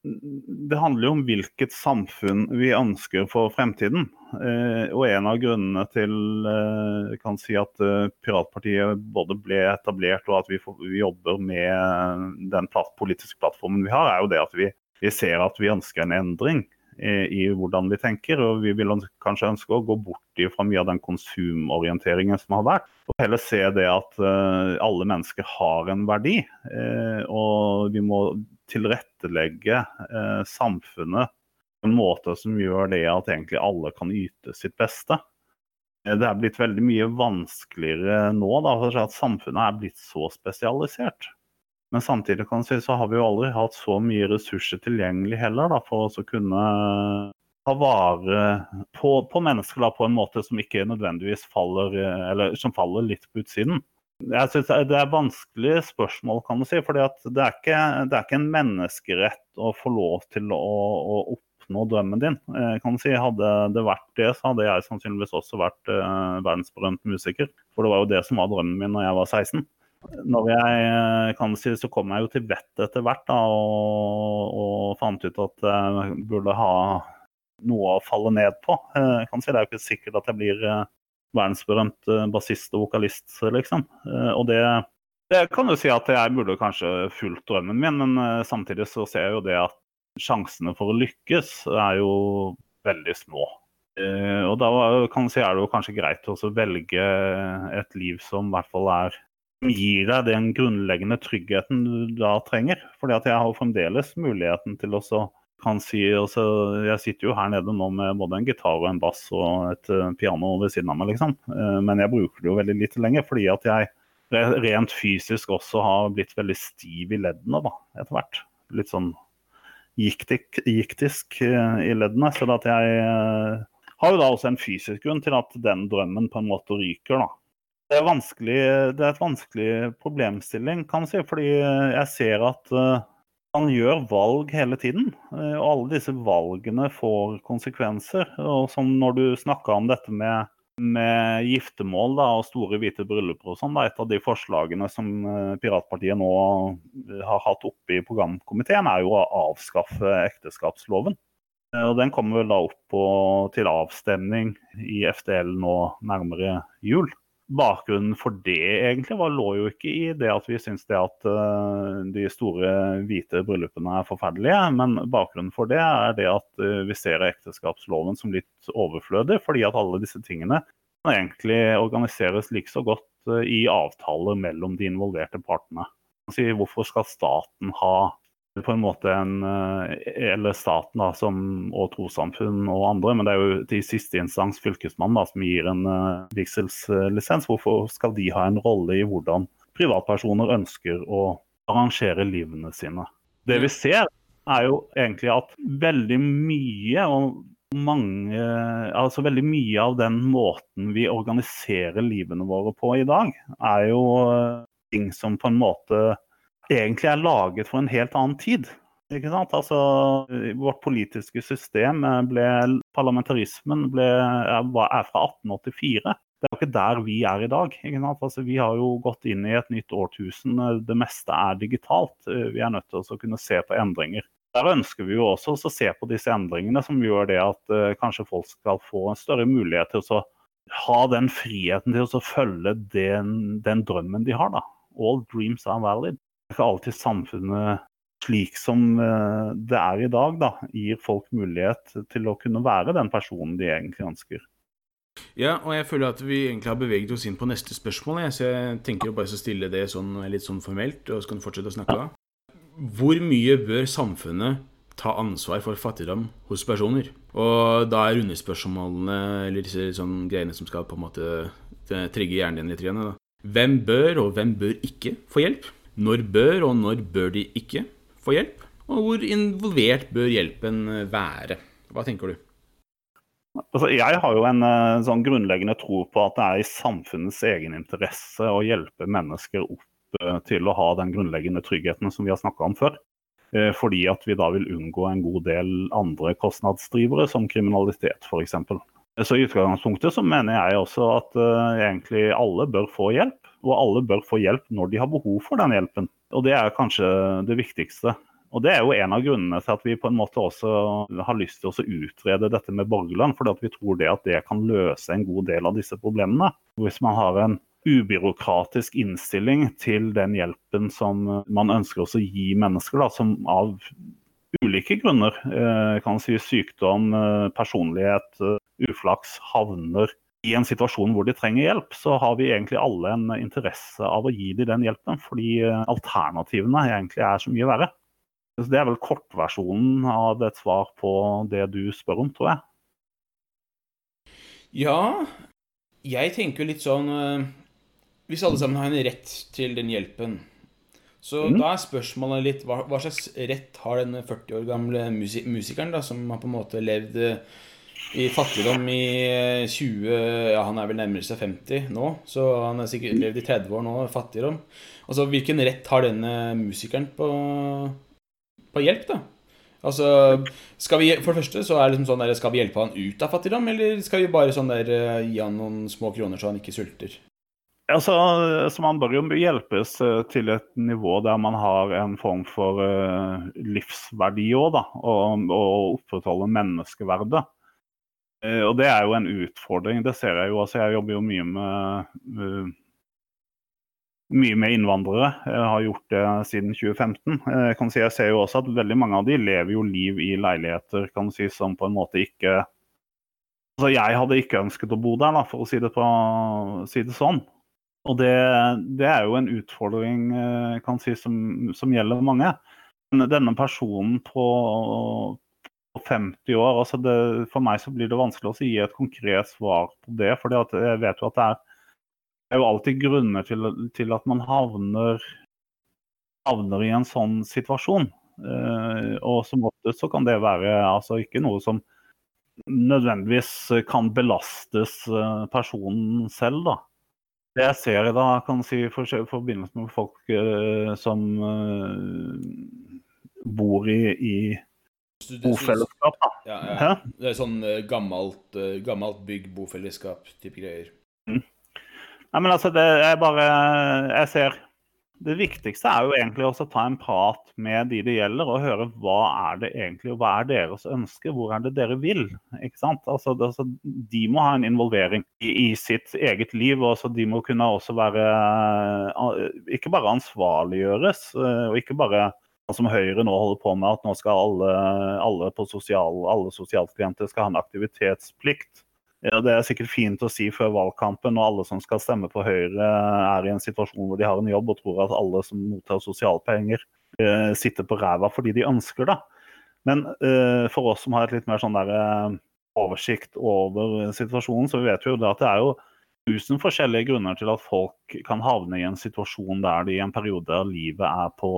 det handler jo om hvilket samfunn vi ønsker for fremtiden. Eh, og en av grunnene til eh, kan si at eh, Piratpartiet både ble etablert og at vi, får, vi jobber med den platt, politiske plattformen vi har, er jo det at vi, vi ser at vi ønsker en endring i, i hvordan vi tenker. Og vi vil kanskje ønske å gå bort fra mye av den konsumorienteringen som har vært. Og heller se det at uh, alle mennesker har en verdi. Uh, og vi må tilrettelegge samfunnet på en måte som gjør det at egentlig alle kan yte sitt beste. Det er blitt veldig mye vanskeligere nå, da, for at samfunnet er blitt så spesialisert. Men samtidig kan si, så har vi jo aldri hatt så mye ressurser tilgjengelig heller da, for å kunne ta vare på, på mennesker da, på en måte som ikke nødvendigvis faller, eller som faller litt på utsiden. Jeg synes Det er vanskelige spørsmål, kan du si. For det, det er ikke en menneskerett å få lov til å, å oppnå drømmen din. Eh, kan si. Hadde det vært det, så hadde jeg sannsynligvis også vært uh, verdensberømt musiker. For det var jo det som var drømmen min når jeg var 16 når jeg eh, kan si, så kom jeg jo til vettet etter hvert da, og, og, fant ut at jeg burde ha noe å falle ned på. Eh, jeg kan si, det er jo ikke sikkert at jeg blir eh, verdensberømt bassist og vokalist, liksom. Og det, det kan jo si at jeg burde kanskje fulgt drømmen min, men samtidig så ser jeg jo det at sjansene for å lykkes er jo veldig små. Og da kan si, er det jo kanskje greit å velge et liv som i hvert fall er gir deg den grunnleggende tryggheten du da trenger. Fordi at jeg har fremdeles muligheten til å kan si også, Jeg sitter jo her nede nå med både en gitar og en bass og et uh, piano ved siden av meg, liksom. Uh, men jeg bruker det jo veldig lite lenger fordi at jeg rent fysisk også har blitt veldig stiv i leddene da, etter hvert. Litt sånn giktisk, giktisk uh, i leddene. Så at jeg har jo da også en fysisk grunn til at den drømmen på en måte ryker, da. Det er, det er et vanskelig problemstilling, kan man si. Fordi jeg ser at uh, han gjør valg hele tiden. Uh, og alle disse valgene får konsekvenser. Og som når du snakka om dette med, med giftermål da, og store hvite brylluper og sånn, et av de forslagene som uh, Piratpartiet nå har hatt oppe i programkomiteen, er jo å avskaffe ekteskapsloven. Og Den kommer vel da opp på, til avstemning i FDL nå nærmere jul. Bakgrunnen for det egentlig var, lå jo ikke i det at vi syns det at uh, de store hvite bryllupene er forferdelige, men bakgrunnen for det er det at uh, vi ser ekteskapsloven som litt overflødig, fordi at alle disse tingene egentlig organiseres like så godt uh, i avtaler mellom de involverte partene. Hvorfor skal staten ha på en måte en eh, Eller staten da, som, og trossamfunn og andre, men det er jo til siste instans Fylkesmannen da, som gir en uh, vigselslisens. Hvorfor skal de ha en rolle i hvordan privatpersoner ønsker å arrangere livene sine? Det vi ser, er jo egentlig at veldig mye og mange Altså veldig mye av den måten vi organiserer livene våre på i dag, er jo uh, ting som på en måte egentlig er laget for en helt annen tid. Ikke sant? Altså, vårt politiske system eh, ble Parlamentarismen ble, er fra 1884. Det er jo ikke der vi er i dag. Ikke sant? Altså, vi har jo gått inn i et nytt årtusen. Det meste er digitalt. Eh, vi er nødt til å kunne se på endringer. Der ønsker vi jo også å se på disse endringene som gjør det at uh, kanskje folk skal få en større mulighet til å ha den friheten til å følge den, den drømmen de har. da. All dreams are valid ikke alltid samfunnet slik som eh, det er i dag, da, gir folk mulighet til å kunne være den personen de egentlig ønsker. Ja, og jeg føler at vi egentlig har beveget oss inn på neste spørsmål. Så jeg tenker å bare stille det sånn, litt sånn formelt, og så kan du fortsette å snakke da. Hvor mye bør samfunnet ta ansvar for fattigdom hos personer? Og da er underspørsmålene, eller disse sånn greiene som skal på en måte trigge hjernen din litt. Igjen, da. Hvem bør, og hvem bør ikke få hjelp? Når bør og når bør de ikke få hjelp? Og hvor involvert bør hjelpen eh, være? Hva tenker du? Altså, jeg har jo en eh, sånn grunnleggende tro på at det er i samfunnets egen interesse å hjelpe mennesker opp eh, til å ha den grunnleggende tryggheten som vi har snakka om før. Fordi at vi da vil unngå en god del andre kostnadsdrivere, som kriminalitet f.eks. Så i utgangspunktet så mener jeg også at egentlig alle bør få hjelp og alle bør få hjelp når de har behov for den hjelpen. Og Det er kanskje det viktigste. Og Det er jo en av grunnene til at vi på en måte også har lyst til å utrede dette med borgerlønn. Fordi vi tror det at det kan løse en god del av disse problemene. Hvis man har en ubyråkratisk innstilling til den hjelpen som man ønsker å gi mennesker, da, som av ulike grunner, eh, kan si sykdom, eh, personlighet, eh, uflaks, havner i en situasjon hvor de trenger hjelp, så har vi egentlig alle en interesse av å gi dem den hjelpen, fordi eh, alternativene egentlig er så mye verre. Så Det er vel kortversjonen av et svar på det du spør om, tror jeg. Ja, jeg tenker litt sånn eh, Hvis alle sammen har en rett til den hjelpen, så mm. da er spørsmålet litt hva, hva, slags rett har den 40 år gamle musikeren da, som har på en måte levd eh, i fattigdom i 20 Ja, han er vel nærmere seg 50 nå, så han har sikkert levd i 30 år nå fattigdom. Altså, hvilken rett har denne musikeren på, på hjelp, da? Altså, skal vi, For det første så er det liksom sånn der, skal vi hjelpe han ut av fattigdom, eller skal vi bare sånn der eh, gi han noen små kroner så han ikke sulter? Altså, så Man bør jo hjelpes eh, til et nivå der man har en form for livsverdi òg, da. Og, og opprettholde menneskeverdet. Eh, og det er jo en utfordring. Det ser jeg jo. Altså, jeg jobber jo mye med uh, mye med innvandrere. Jeg har gjort det siden 2015. Jeg, kan si, jeg ser jo også at veldig mange av de lever jo liv i leiligheter kan si, som på en måte ikke Altså, jeg hadde ikke ønsket å bo der, da, for å si det, på, si det sånn. Og det, det, er jo en utfordring eh, kan si, som, som gjelder mange. Denne personen på, 50 år. Altså det, for meg så blir det vanskelig å gi et konkret svar på det. For jeg vet jo at det er, er jo alltid grunner til, til at man havner, havner, i en sånn situasjon. Eh, og som oftest så kan det være altså ikke noe som nødvendigvis kan belastes eh, personen selv, da. Det jeg ser da, kan si for, forbindelse med folk eh, som eh, bor i, i bofellesskap, da. Ja, ja. Det er sånn uh, gammelt, uh, gammelt bygg, bofellesskap-type greier. Mm. Nei, men altså, det er bare Jeg ser Det viktigste er jo egentlig også å ta en prat med de det gjelder, og høre hva er det egentlig, hva er deres ønske, hvor er det dere vil? ikke sant? Altså, det, altså, de må ha en involvering i, i sitt eget liv. og altså, De må kunne også være Ikke bare ansvarliggjøres, og ikke bare som Høyre nå holder på med, at nå skal alle, alle, sosial, alle sosialklienter skal ha en aktivitetsplikt. Ja, Det er sikkert fint å si før valgkampen når alle som skal stemme på Høyre er i en situasjon hvor de har en jobb og tror at alle som mottar sosialpenger eh, sitter på ræva fordi de ønsker det. Men eh, for oss som har et litt mer sånn der, eh, oversikt over situasjonen, så vet vi jo at det er jo tusen forskjellige grunner til at folk kan havne i en situasjon der de i en periode av livet er på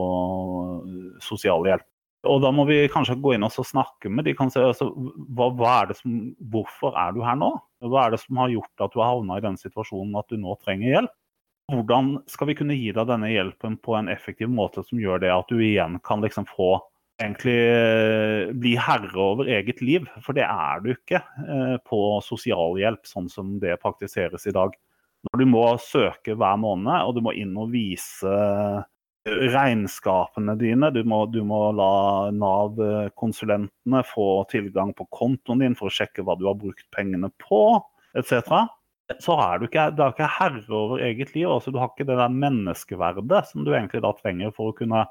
sosialhjelp. Og da må vi kanskje gå inn og snakke med de. Si, altså, hva, hva, er som, hvorfor er du her nå? Hva er det som har gjort at du har havna i den situasjonen at du nå trenger hjelp? Hvordan skal vi kunne gi deg denne hjelpen på en effektiv måte som gjør det at du igjen kan liksom få egentlig eh, bli herre over eget liv? For det er du ikke eh, på sosialhjelp sånn som det praktiseres i dag. Når du må søke hver måned, og du må inn og vise regnskapene dine. Du må, du må la Nav-konsulentene få tilgang på kontoen din for å sjekke hva du har brukt pengene på, etc. Så er du ikke, du er ikke herre over eget liv. altså Du har ikke det der menneskeverdet som du egentlig da trenger for å kunne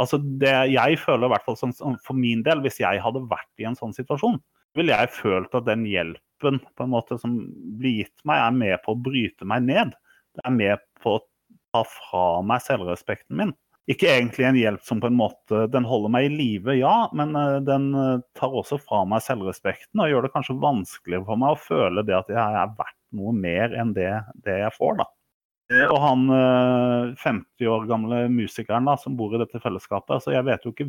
Altså det Jeg føler i hvert fall som, for min del, hvis jeg hadde vært i en sånn situasjon, ville jeg følt at den hjelpen på en måte som blir gitt meg, er med på å bryte meg ned. Det er med på å ta fra meg selvrespekten min. Ikke egentlig en hjelp som på en måte Den holder meg i live, ja, men eh, den eh, tar også fra meg selvrespekten og gjør det kanskje vanskeligere for meg å føle det at jeg er verdt noe mer enn det, det jeg får, da. Eh, og han 50 år gamle musikeren da, som bor i dette fellesskapet, Så jeg vet jo ikke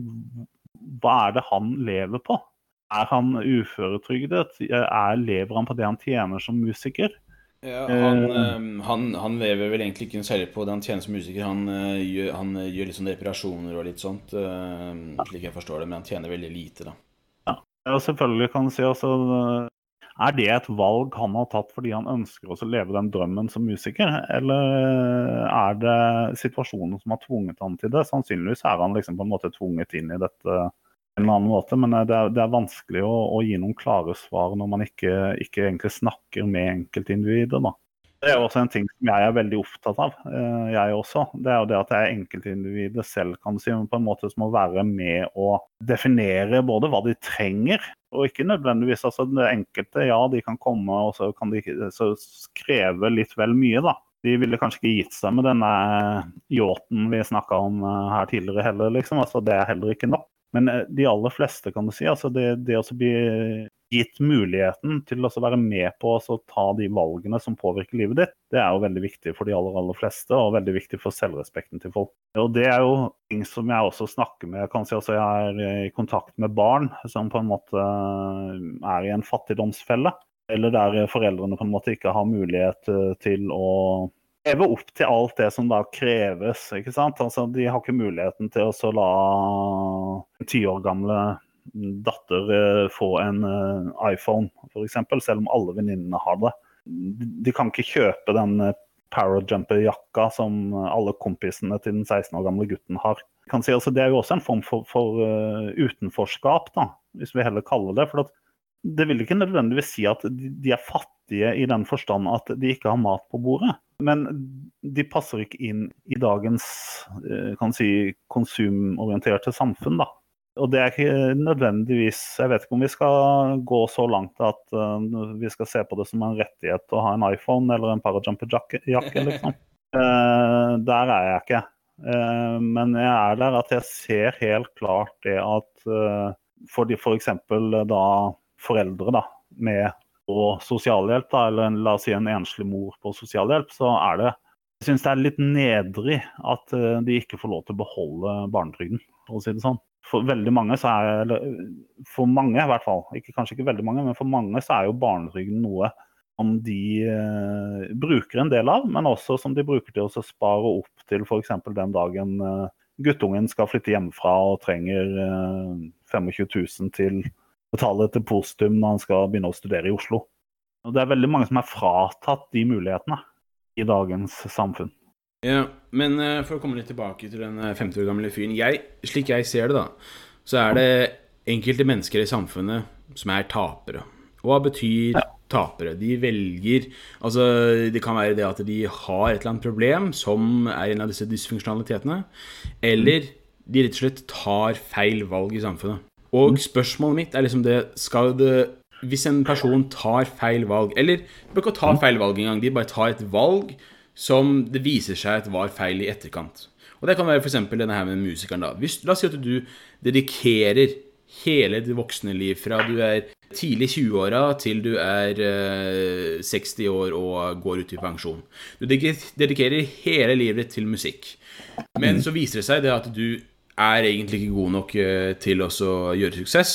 hva er det han lever på? Er han uføretrygdet? Er, lever han på det han tjener som musiker? Ja, han, uh, han, han, lever vel egentlig ikke særlig på det han tjener som musiker. Han, uh, gjør, han uh, gjør, litt sånn reparasjoner og litt sånt, slik jeg forstår det. Men han tjener veldig lite, da. Ja, og selvfølgelig kan du si også Er det et valg han har tatt fordi han ønsker å leve den drømmen som musiker? Eller er det situasjonen som har tvunget han til det? Sannsynligvis er han liksom på en måte tvunget inn i dette en eller annen måte, men eh, det er, det er vanskelig å, å, gi noen klare svar når man ikke, ikke egentlig snakker med enkeltindivider. Da. Det er også en ting som jeg er veldig opptatt av, eh, jeg også. Det er jo det at det er enkeltindividet selv kan si, men på en måte som må være med å definere både hva de trenger, og ikke nødvendigvis altså det enkelte. Ja, de kan komme og så kan de så kreve litt vel mye, da. De ville kanskje ikke gitt seg med denne yachten vi snakka om eh, her tidligere heller, liksom. Altså, det er heller ikke nok. Men eh, de aller fleste, kan du si, altså det, det å bli gitt muligheten til å være med på å ta de valgene som påvirker livet ditt, det er jo veldig viktig for de aller, aller fleste, og veldig viktig for selvrespekten til folk. Og Det er jo ting som jeg også snakker med. Kan si også jeg er i kontakt med barn som på en måte eh, er i en fattigdomsfelle. Eller der foreldrene på en måte ikke har mulighet eh, til å leve opp til alt det som da kreves. ikke sant? Altså, De har ikke muligheten til å la en ti år gamle datter eh, få en uh, iPhone, f.eks., selv om alle venninnene har det. De kan ikke kjøpe den uh, Parajumper-jakka som alle kompisene til den 16 år gamle gutten har. Si, altså, det er jo også en form for, for utenforskap, da, hvis vi heller kaller det. for det vil ikke nødvendigvis si at de er fattige i den forstand at de ikke har mat på bordet. Men de passer ikke inn i dagens eh, kan si, konsumorienterte samfunn. da. Og det er ikke nødvendigvis Jeg vet ikke om vi skal gå så langt at uh, vi skal se på det som en rettighet å ha en iPhone eller en parajumper-jakke, liksom. Uh, der er jeg ikke. Men jeg er der at jeg ser helt klart det at for f.eks. For da foreldre da, med og sosialhjelp, da, eller la oss si en enslig mor på sosialhjelp, så er det jeg syns det er litt nedrig at eh, de ikke får lov til å beholde barnetrygden, for å si det sånn. For veldig mange så er eller For mange i hvert fall, ikke, kanskje ikke veldig mange, men for mange så er jo barnetrygden noe som de eh, bruker en del av, men også som de bruker til å spare opp til f.eks. den dagen eh, guttungen skal flytte hjemmefra og trenger eh, 25 000 til betale et depositum når han skal begynne å studere i Oslo. Og det er veldig mange som er fratatt de mulighetene i dagens samfunn. Ja, men uh, for å komme litt tilbake til den 50 år gamle fyren jeg, Slik jeg ser det, da, så er det enkelte mennesker i samfunnet som er tapere. Hva betyr ja. tapere? De velger Altså, det kan være det at de har et eller annet problem som er en av disse dysfunksjonalitetene. Eller de rett og slett tar feil valg i samfunnet. Og spørsmålet mitt er liksom det Skal det Hvis en person tar feil valg Eller bør ikke ta feil valg engang. De bare tar et valg som det viser seg at var feil i etterkant. Og det kan være f.eks. denne her med musikeren. da. Hvis, la oss si at du dedikerer hele ditt voksne liv fra du er tidlig 20-åra til du er eh, 60 år og går ut i pensjon. Du dedikerer hele livet ditt til musikk. Men så viser det seg det at du er egentlig ikke god nok eh, til å gjøre suksess.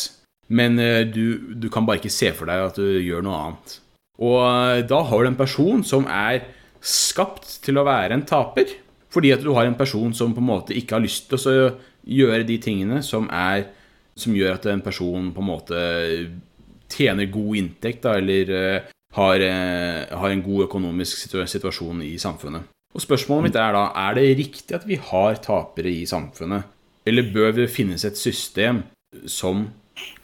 Men eh, du, du, kan bare ikke se for deg at du gjør noe annet. Og eh, da har du en person som er skapt til å være en taper. Fordi at du har en person som på en måte ikke har lyst til å gjøre de tingene som, er, som gjør at en person på en måte tjener god inntekt, da, eller har, har, en god økonomisk situasjon i samfunnet. Og Spørsmålet mitt er da er det riktig at vi har tapere i samfunnet. Eller bør det finnes et system som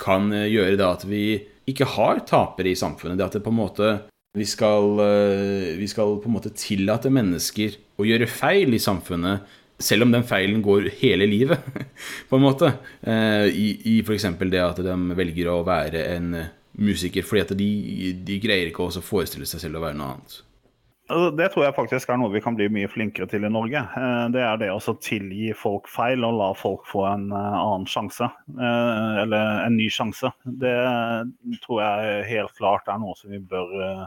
kan eh, gjøre det at vi ikke har tapere i samfunnet? Det at det på en måte vi skal, eh, vi skal på en måte tillate mennesker å gjøre feil i samfunnet, selv om den feilen går hele livet, på en måte. Eh, I, i f.eks. det at de velger å være en musiker fordi at de, de greier ikke å forestille seg selv å være noe annet. Altså, det tror jeg faktisk er noe vi kan bli mye flinkere til i Norge. Eh, det er det å tilgi folk feil og la folk få en eh, annen sjanse. Eh, eller en ny sjanse. Det tror jeg helt klart er noe som vi bør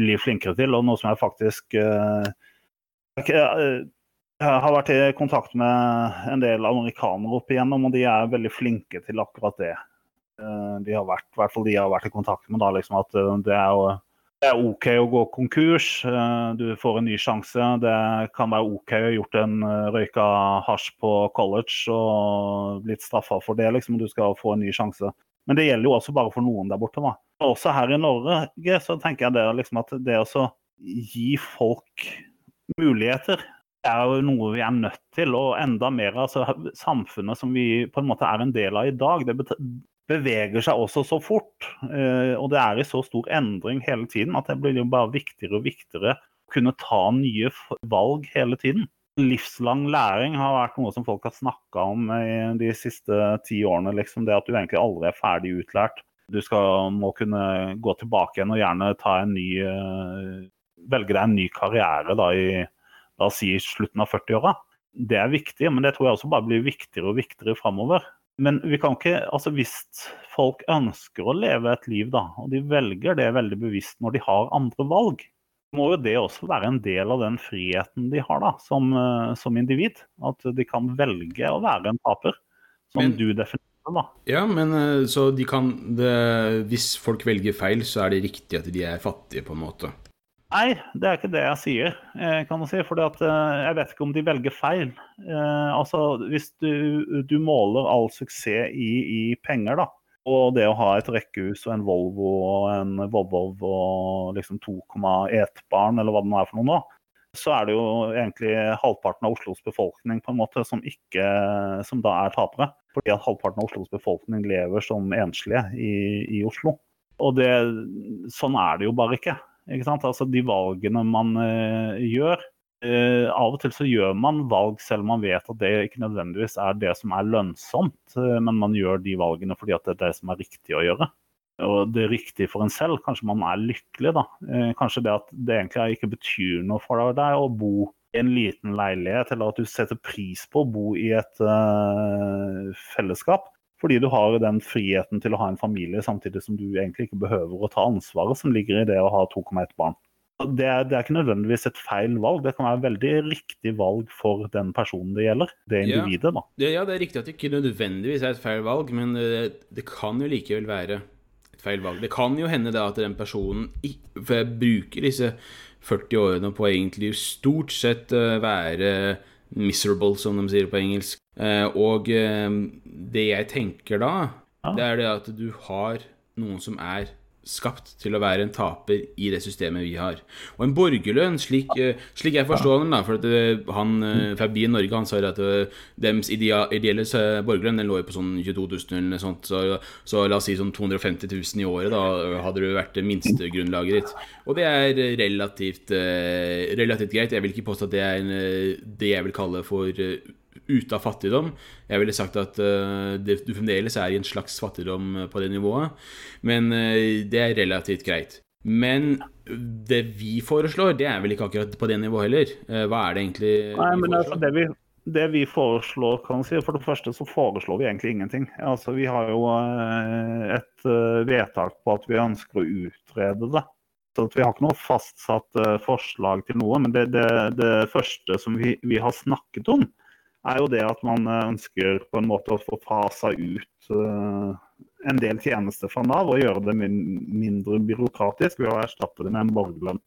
bli flinkere til, og noe som jeg faktisk Jeg har vært i kontakt med en del amerikanere opp igjennom, og de er veldig flinke til akkurat det. De har vært, i hvert fall de har vært i kontakt med, da, liksom at det er jo det er OK å gå konkurs, eh, du får en ny sjanse. Det kan være OK å ha gjort en eh, røyka hasj på college og blitt straffa for det. liksom, Du skal få en ny sjanse. Men det gjelder jo også bare for noen der borte. da. Også her i Norge så tenker jeg det liksom at det å gi folk muligheter er jo noe vi er nødt til. Og enda mer altså samfunnet som vi på en måte er en del av i dag. Det beveger seg også så fort. Eh, og det er i så stor endring hele tiden at det blir jo bare viktigere og viktigere å kunne ta nye valg hele tiden. Livslang læring har vært noe som folk har snakka om i de siste ti årene. Liksom. Det at du egentlig aldri er ferdig utlært. Du skal, må kunne gå tilbake igjen og gjerne ta en ny eh, velge deg en ny karriere da, i la oss si, slutten av 40-åra. Det er viktig, men det tror jeg også bare blir viktigere og viktigere framover. Men vi kan ikke, altså hvis folk ønsker å leve et liv, da, og de velger det veldig bevisst når de har andre valg, må jo det også være en del av den friheten de har da, som, eh, som individ. At de kan velge å være en taper, som men, du definerer. da. Ja, men eh, så de kan det, Hvis folk velger feil, så er det riktig at de er fattige, på en måte? Nei, det er ikke det jeg sier. Eh, kan man si, at eh, Jeg vet ikke om de velger feil. Eh, altså, Hvis du, du måler all suksess i, i, penger, da, og det å ha et rekkehus og en Volvo og en Vovov og liksom 2,1 barn, eller hva det nå er for noe nå, så er det jo egentlig halvparten av Oslos befolkning på en måte som, ikke, som da er tapere. Fordi at halvparten av Oslos befolkning lever som enslige i, i Oslo. Og det, sånn er det jo bare ikke. Altså De valgene man uh, gjør. Uh, av og til så gjør man valg selv om man vet at det ikke nødvendigvis er det som er lønnsomt, uh, men man gjør de valgene fordi at det er det som er riktig å gjøre. Og det er riktig for en selv. Kanskje man er lykkelig, da. kanskje det at det egentlig ikke betyr noe for deg å bo i en liten leilighet, eller at du setter pris på å bo i et fellesskap. Fordi du har den friheten til å ha en familie, samtidig som du egentlig ikke behøver å ta ansvaret som ligger i det å ha 2,1 barn. Det er, det er, ikke nødvendigvis et feil valg, det kan være et veldig riktig valg for den personen det gjelder. Det individet, da. Ja, det er riktig at det ikke nødvendigvis er et feil valg, men det, eh, det kan jo likevel være et feil valg. Det kan jo hende da at den personen bruker disse 40 årene på egentlig stort sett eh, være miserable, som de sier på engelsk. Eh, og eh, det jeg tenker da, det er det at du har noen som er skapt til å være en taper i det systemet vi har. Og en borgerlønn, slik, eh, slik jeg forstår den, da, for at han fra Bien Norge han sa at deres ideelle borgerlønn den lå jo på sånn 22 000 eller noe sånt, så, så, la oss si sånn 250 000 i året, da hadde du vært det minste grunnlaget ditt. Og det er relativt, relativt greit. Jeg vil ikke påstå at det er det jeg vil kalle for ute av fattigdom. Jeg ville sagt at uh, det, du fremdeles er i en slags fattigdom eh, på det nivået, men uh, det er relativt greit. Men det vi foreslår, det er vel ikke akkurat på det nivået heller? Hva er det egentlig Nei, men altså, det, vi, det vi foreslår, kan si, For det første så foreslår vi egentlig ingenting. Altså, Vi har jo et vedtak på at vi ønsker å utrede det. Så Vi har ikke noe fastsatt forslag til noe. Men det, det, det første som vi, vi har snakket om, er jo det at man eh, ønsker på en måte å få fasa ut uh, en del tjenester fra Nav og gjøre det mindre byråkratisk ved å erstatte det med en borgerlønn.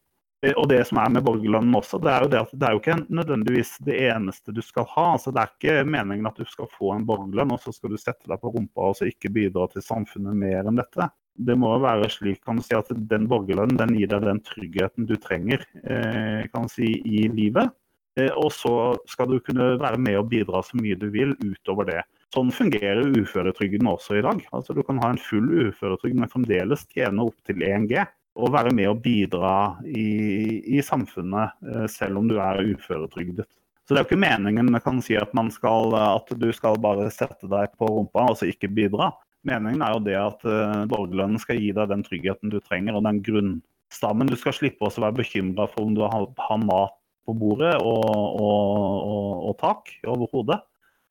Og det som er med borgerlønnen også, det er jo det at det er jo ikke nødvendigvis det eneste du skal ha. altså Det er ikke meningen at du skal få en borgerlønn og så skal du sette deg på rumpa og så ikke bidra til samfunnet mer enn dette. Det må jo være slik kan du si, at den borgerlønnen den gir deg den tryggheten du trenger eh, kan du si, i livet. Eh, og så skal du kunne være med og bidra så mye du vil utover det. Sånn fungerer uføretrygden også i dag. Altså Du kan ha en full uføretrygd, men fremdeles tjene opptil 1G. Og være med og bidra i, i, samfunnet eh, selv om du er uføretrygdet. Så det er jo ikke meningen kan si at, skal, at du skal bare sette deg på rumpa og så ikke bidra. Meningen er jo det at uh, borgerlønnen skal gi deg den tryggheten du trenger og den grunnstammen. Du skal slippe å være bekymra for om du har, har mat på bordet og, og, og, og tak over hodet.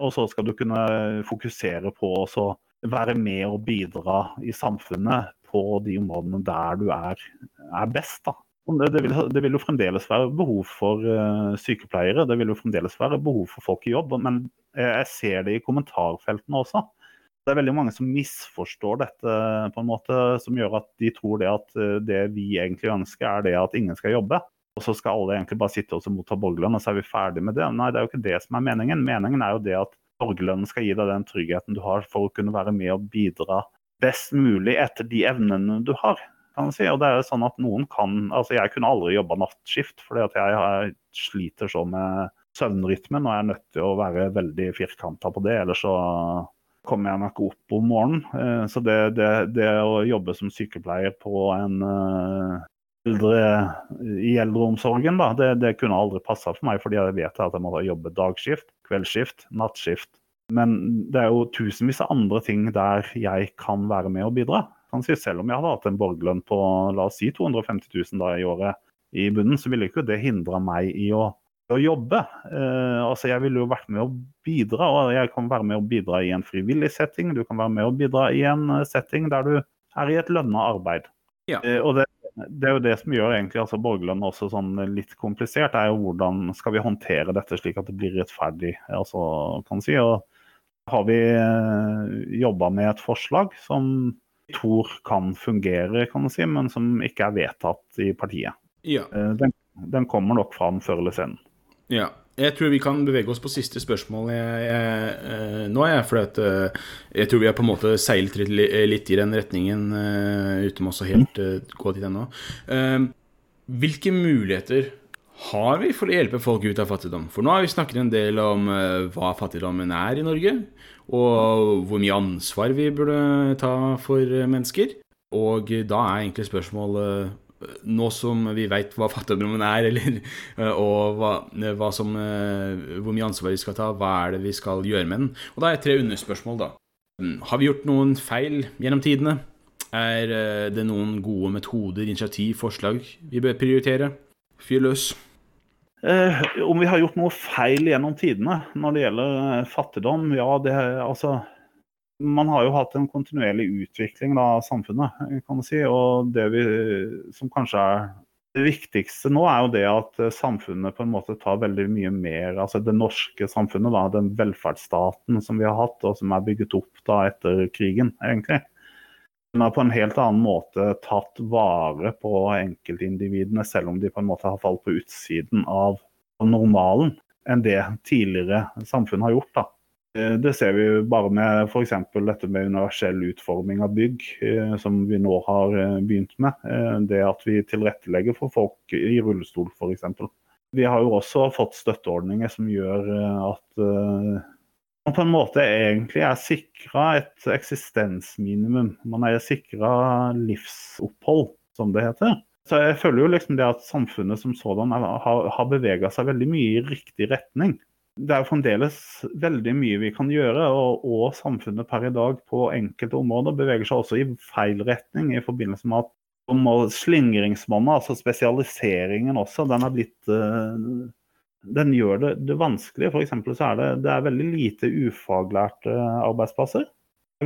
Og så skal du kunne fokusere på å være med og bidra i samfunnet på de områdene der du er, er best. da. Det, vil, det, vil, jo fremdeles være behov for uh, sykepleiere, det vil jo fremdeles være behov for folk i jobb. Men jeg ser det i kommentarfeltene også. Det er veldig mange som misforstår dette på en måte, som gjør at de tror det at eh, det vi egentlig ønsker, er det at ingen skal jobbe. Og så skal alle egentlig bare sitte og motta borgerlønn, og så er vi ferdig med det. Nei, det er jo ikke det som er meningen. Meningen er jo det at borgerlønnen skal gi deg den tryggheten du har for å kunne være med og bidra best mulig etter de evnene du har. kan man si. Og det er jo sånn at noen kan, altså Jeg kunne aldri jobba nattskift, fordi at jeg sliter så med søvnrytmen og jeg er nødt til å være veldig firkanta på det. Ellers så kommer jeg ikke opp om morgenen. Eh, så det, det, det å jobbe som sykepleier på en eh, eldre i eldreomsorgen, da, det, det kunne aldri passa for meg, fordi jeg vet at jeg må jobbe dagskift, kveldsskift, nattskift. Men det er jo tusenvis av andre ting der jeg kan være med og bidra. Si, selv om jeg hadde hatt en borgerlønn på la oss si 250 000 da i året i bunnen, så ville ikke det hindra meg i å, å jobbe. Eh, altså Jeg ville jo vært med å bidra, og jeg kan være med å bidra i en frivillig setting. Du kan være med å bidra i en eh, setting der du er i et lønna arbeid. Ja. Eh, og det det er jo det som gjør egentlig altså borgerlønn også sånn litt komplisert. er jo Hvordan skal vi håndtere dette slik at det blir rettferdig? altså kan si. Og har vi eh, jobba med et forslag som vi tror kan fungere, kan man si, men som ikke er vedtatt i partiet. Ja. Eh, den, den kommer nok fram før eller senere. Ja. Jeg tror vi kan bevege oss på siste spørsmål jeg, jeg, eh, nå. Jeg, for at, eh, jeg tror vi har på en måte seilt litt, i den retningen uh, uten å helt gå dit ennå. Hvilke muligheter har vi for å hjelpe folk ut av fattigdom? For nå har vi snakket en del om hva fattigdommen er i Norge, og hvor mye ansvar vi burde ta for mennesker. Og da er egentlig spørsmålet nå som vi vet hva fattigdommen er, eller, eh, og hva, hva som, eh, hvor mye ansvar vi skal ta, hva er det vi skal gjøre med den? Og da er tre underspørsmål, da. Mm, har vi gjort noen feil gjennom tidene? Er eh, det noen gode metoder, initiativ, forslag vi bør prioritere? Fyr løs. Eh, om vi har gjort noe feil gjennom tidene når det gjelder fattigdom? Ja, det altså man har jo hatt en kontinuerlig utvikling av samfunnet, kan man si. Og det vi, som kanskje er det viktigste nå, er jo det at samfunnet på en måte tar veldig mye mer Altså det norske samfunnet, da, den velferdsstaten som vi har hatt, og som er bygget opp da etter krigen, egentlig. Den har på en helt annen måte tatt vare på enkeltindividene, selv om de på en måte har falt på utsiden av normalen enn det tidligere samfunn har gjort. da. Eh, det ser vi bare med f.eks. dette med universell utforming av bygg, eh, som vi nå har eh, begynt med. Det at vi tilrettelegger for folk i rullestol f.eks. Vi har jo også fått støtteordninger som gjør at man på en måte egentlig er sikra et eksistensminimum. Man er sikra livsopphold, som det heter. Så jeg føler jo liksom det at samfunnet som sådan har, har bevega seg veldig mye i riktig retning det er jo fremdeles veldig mye vi kan gjøre, og, og, samfunnet per i dag på enkelte områder beveger seg også i feil retning i forbindelse med at slingringsmonnet, altså spesialiseringen også, den er blitt uh, Den gjør det, det vanskelig. F.eks. så er det, det er veldig lite ufaglærte arbeidsplasser.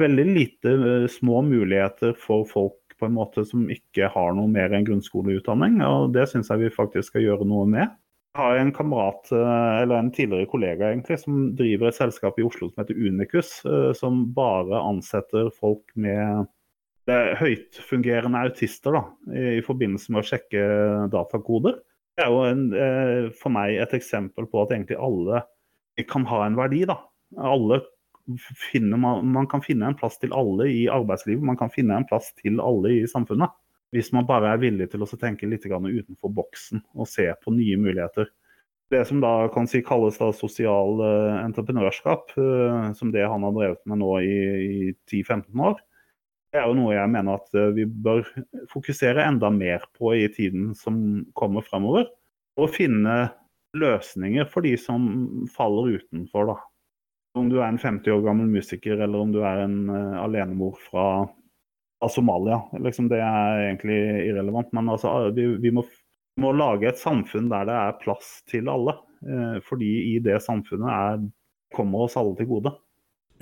Veldig lite uh, små muligheter for folk på en måte som ikke har noe mer enn grunnskoleutdanning. og Det syns jeg vi faktisk skal gjøre noe med. Har en kamerat, eh, eller en tidligere kollega egentlig, som driver et selskap i Oslo som heter Unicus, eh, som bare ansetter folk med høytfungerende autister da, i forbindelse med å sjekke datakoder. Det er jo en, eh, for meg et eksempel på at egentlig alle kan ha en verdi. da. Alle man, man kan finne en plass til alle i arbeidslivet, man kan finne en plass til alle i samfunnet. Hvis man bare er villig til å tenke litt utenfor boksen og se på nye muligheter. Det som da kan si kalles da sosial uh, entreprenørskap, uh, som det han har drevet med nå i, i 10-15 år, det er jo noe jeg mener at uh, vi bør fokusere enda mer på i tiden som kommer fremover. Og finne løsninger for de som faller utenfor. da. Om du er en 50 år gammel musiker, eller om du er en alenemor fra av Somalia. Liksom, det er egentlig irrelevant. Men altså, vi, vi må, må, lage et samfunn der det er plass til alle. Eh, fordi i det samfunnet er, kommer oss alle til gode.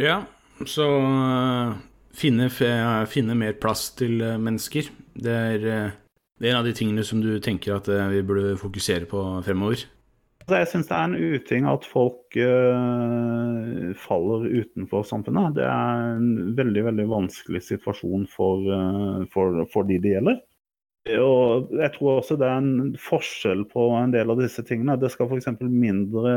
Ja, så uh, finne, finne, mer plass til uh, mennesker. Det er, uh, det er en av de tingene som du tenker at vi burde fokusere på fremover. Altså, jeg syns det er en uting at folk uh, faller utenfor samfunnet. Det er en veldig veldig vanskelig situasjon for, uh, for, for, de det gjelder. Og jeg tror også det er en forskjell på en del av disse tingene. Det skal f.eks. mindre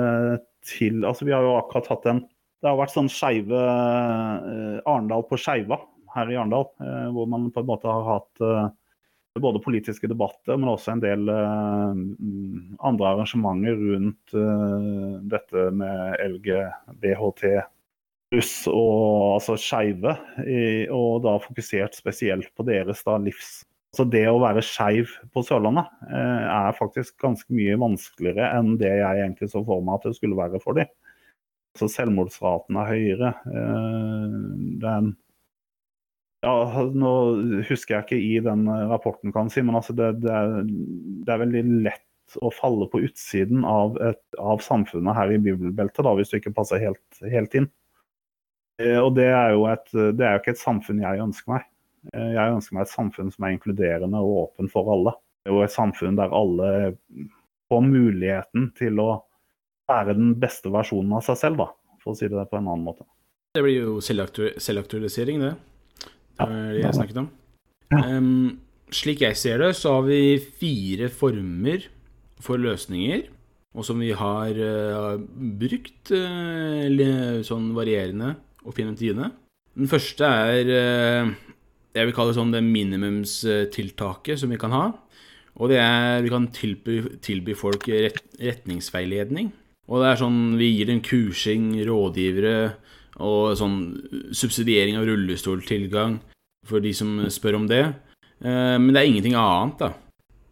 til Altså Vi har jo akkurat hatt en Det har vært sånn skeive uh, Arendal på Skeiva her i Arendal, hvor man på en måte har hatt både politiske debatter, men også en del uh, andre arrangementer rundt uh, dette med LGBHT pluss og altså skeive, og da fokusert spesielt på deres da livs... Altså Det å være skeiv på Sørlandet uh, er faktisk ganske mye vanskeligere enn det jeg egentlig så for meg at det skulle være for dem. Så selvmordsraten er høyere. det er en ja, Nå husker jeg ikke i den eh, rapporten, kan si, men altså det, det, er, det, er, veldig lett å falle på utsiden av, et, av samfunnet her i bibelbeltet, da, hvis du ikke passer helt, helt inn. Eh, og det er, jo et, det er jo ikke et samfunn jeg ønsker meg. Eh, jeg ønsker meg et samfunn som er inkluderende og åpen for alle. Og et samfunn der alle får muligheten til å være den beste versjonen av seg selv, da, for å si det på en annen måte. Det blir jo selvaktualisering, det. Det var det jeg snakket om. Um, slik jeg ser det, så har vi fire former for løsninger, og som vi har uh, brukt uh, sånn varierende opp gjennom tidene. Den første er uh, jeg vil kalle det sånn det minimumstiltaket som vi kan ha. Og det er vi kan tilby, tilby folk ret, retningsveiledning. Og det er sånn vi gir en kursing, rådgivere og sånn subsidiering av rullestoltilgang for de som spør om det. Eh, men det er ingenting annet da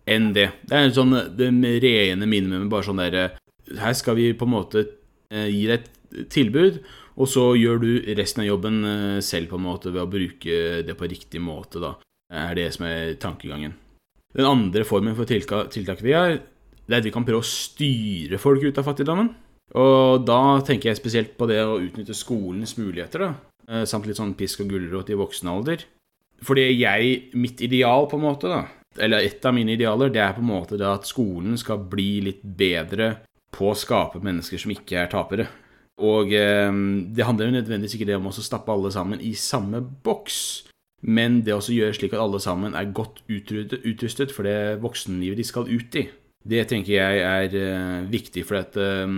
enn det. Det er sånn det rene minimumet, bare sånn derre Her skal vi på en måte eh, gi deg et tilbud, og så gjør du resten av jobben eh, selv på en måte ved å bruke det på riktig måte, da. Det er det som er tankegangen. Den andre formen for tiltak vi har, det er at vi kan prøve å styre folk ut av fattigdommen. Og da tenker jeg spesielt på det å utnytte skolens muligheter, da. Eh, samt litt sånn pisk og gulrot i voksen alder. Fordi jeg, mitt ideal, på en måte, da, eller et av mine idealer, det er på en måte det at skolen skal bli litt bedre på å skape mennesker som ikke er tapere. Og eh, det handler jo nødvendigvis ikke det om å stappe alle sammen i samme boks, men det å gjøre slik at alle sammen er godt utrustet for det voksenlivet de skal ut i. Det tenker jeg er eh, viktig, for at uh,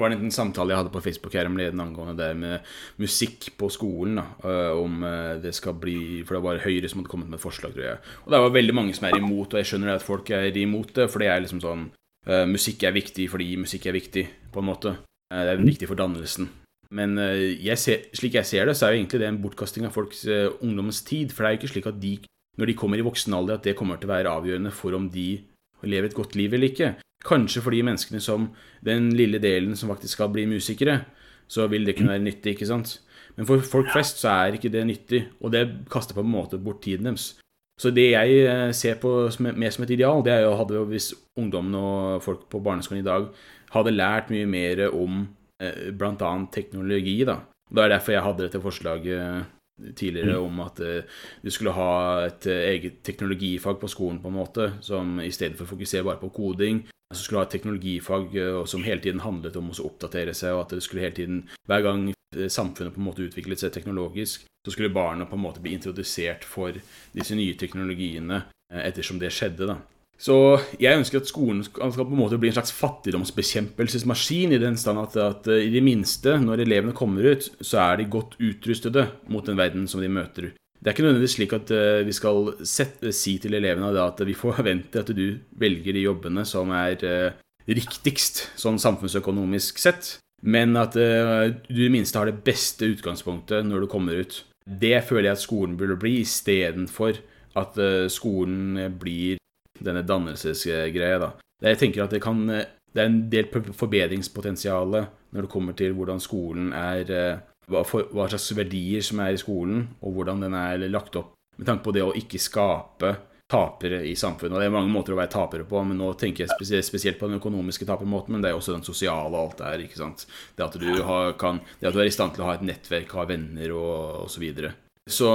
var en en samtale jeg hadde på Facebook her om leden angående det med musikk på skolen. da, øh, Om øh, det skal bli For det var Høyre som hadde kommet med et forslag, tror jeg. Og det var veldig mange som er imot, og jeg skjønner at folk er imot det, for det er liksom sånn uh, Musikk er viktig fordi musikk er viktig, på en måte. Uh, Det er viktig for dannelsen. Men uh, jeg ser, slik jeg ser det, så er jo egentlig det en bortkasting av folks ungdommens tid. For det er jo ikke slik at de, når de kommer i voksen alder, at det kommer til å være avgjørende for om de lever et godt liv eller ikke. Kanskje for de menneskene som den lille delen som faktisk skal bli musikere, så vil det kunne være nyttig, ikke sant? Men for folk flest så er ikke det nyttig, og det kaster på en måte bort tiden deres. Så det jeg eh, ser på mer som et ideal, det er jo hadde hvis ungdommen og folk på barneskolen i dag hadde lært mye mer om eh, bl.a. teknologi, da. Det er derfor jeg hadde dette forslaget tidligere om at eh, du skulle ha et eh, eget teknologifag på skolen, på en måte, som i stedet for å fokusere bare på koding, så skulle ha et teknologifag eh, som hele tiden handlet om å oppdatere seg, og at det skulle hele tiden, hver gang eh, samfunnet på en måte utviklet seg teknologisk, så skulle barna på en måte bli introdusert for disse nye teknologiene eh, ettersom det skjedde, da. Så jeg ønsker at skolen skal på en måte bli en slags fattigdomsbekjempelsesmaskin, i den stand at, at i det minste, når elevene kommer ut, så er de godt utrustede mot den verden som de møter. Det er ikke nødvendigvis slik at eh, vi skal sette, si til elevene at vi forventer at du velger de jobbene som er eh, riktigst, sånn samfunnsøkonomisk sett, men at eh, du i det minste har det beste utgangspunktet når du kommer ut. Det føler jeg at skolen burde bli, istedenfor at eh, skolen blir denne dannelsesgreia, da. Jeg tenker at det kan eh, Det er en del forbedringspotensial når det kommer til hvordan skolen er eh, hva, slags verdier som er i skolen, og hvordan den er lagt opp med tanke på det å ikke skape tapere i samfunnet. Og Det er mange måter å være tapere på, men nå tenker jeg spesielt på den økonomiske tapermåten, men det er også den sosiale og alt der. ikke sant? Det at, du har, kan, det at du er i stand til å ha et nettverk, ha venner og osv. Så, videre. så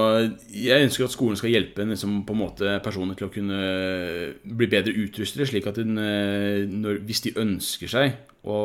jeg ønsker at skolen skal hjelpe liksom, på en måte personer til å kunne bli bedre utrustet, slik at den, eh, når, hvis de ønsker seg å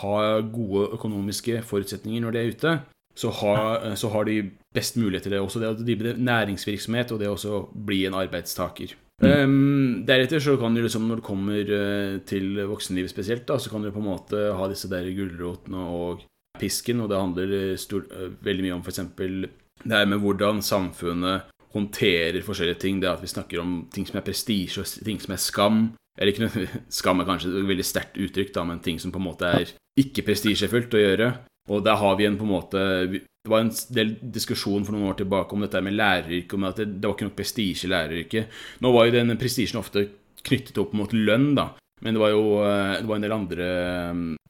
ha gode økonomiske forutsetninger når de er ute, så har, så har de best mulighet til det. Også det å drive næringsvirksomhet og det å bli en arbeidstaker. Um, deretter så kan du liksom, når det kommer uh, til voksenlivet spesielt, da, så kan du på en måte ha disse der gulrotene og pisken, og det handler stor, uh, veldig mye om f.eks. det her med hvordan samfunnet håndterer forskjellige ting. Det at vi snakker om ting som er prestisje og ting som er skam. Eller ikke noe, Skam er kanskje et veldig sterkt uttrykk, da, men ting som på en måte er ikke prestisjefullt å gjøre. Og der har vi en på en måte Det var en del diskusjon for noen år tilbake om dette med læreryrket, om at det, det var ikke nok prestisje i læreryrket. Nå var jo den prestisjen ofte knyttet opp mot lønn, da. Men det var jo det var en del andre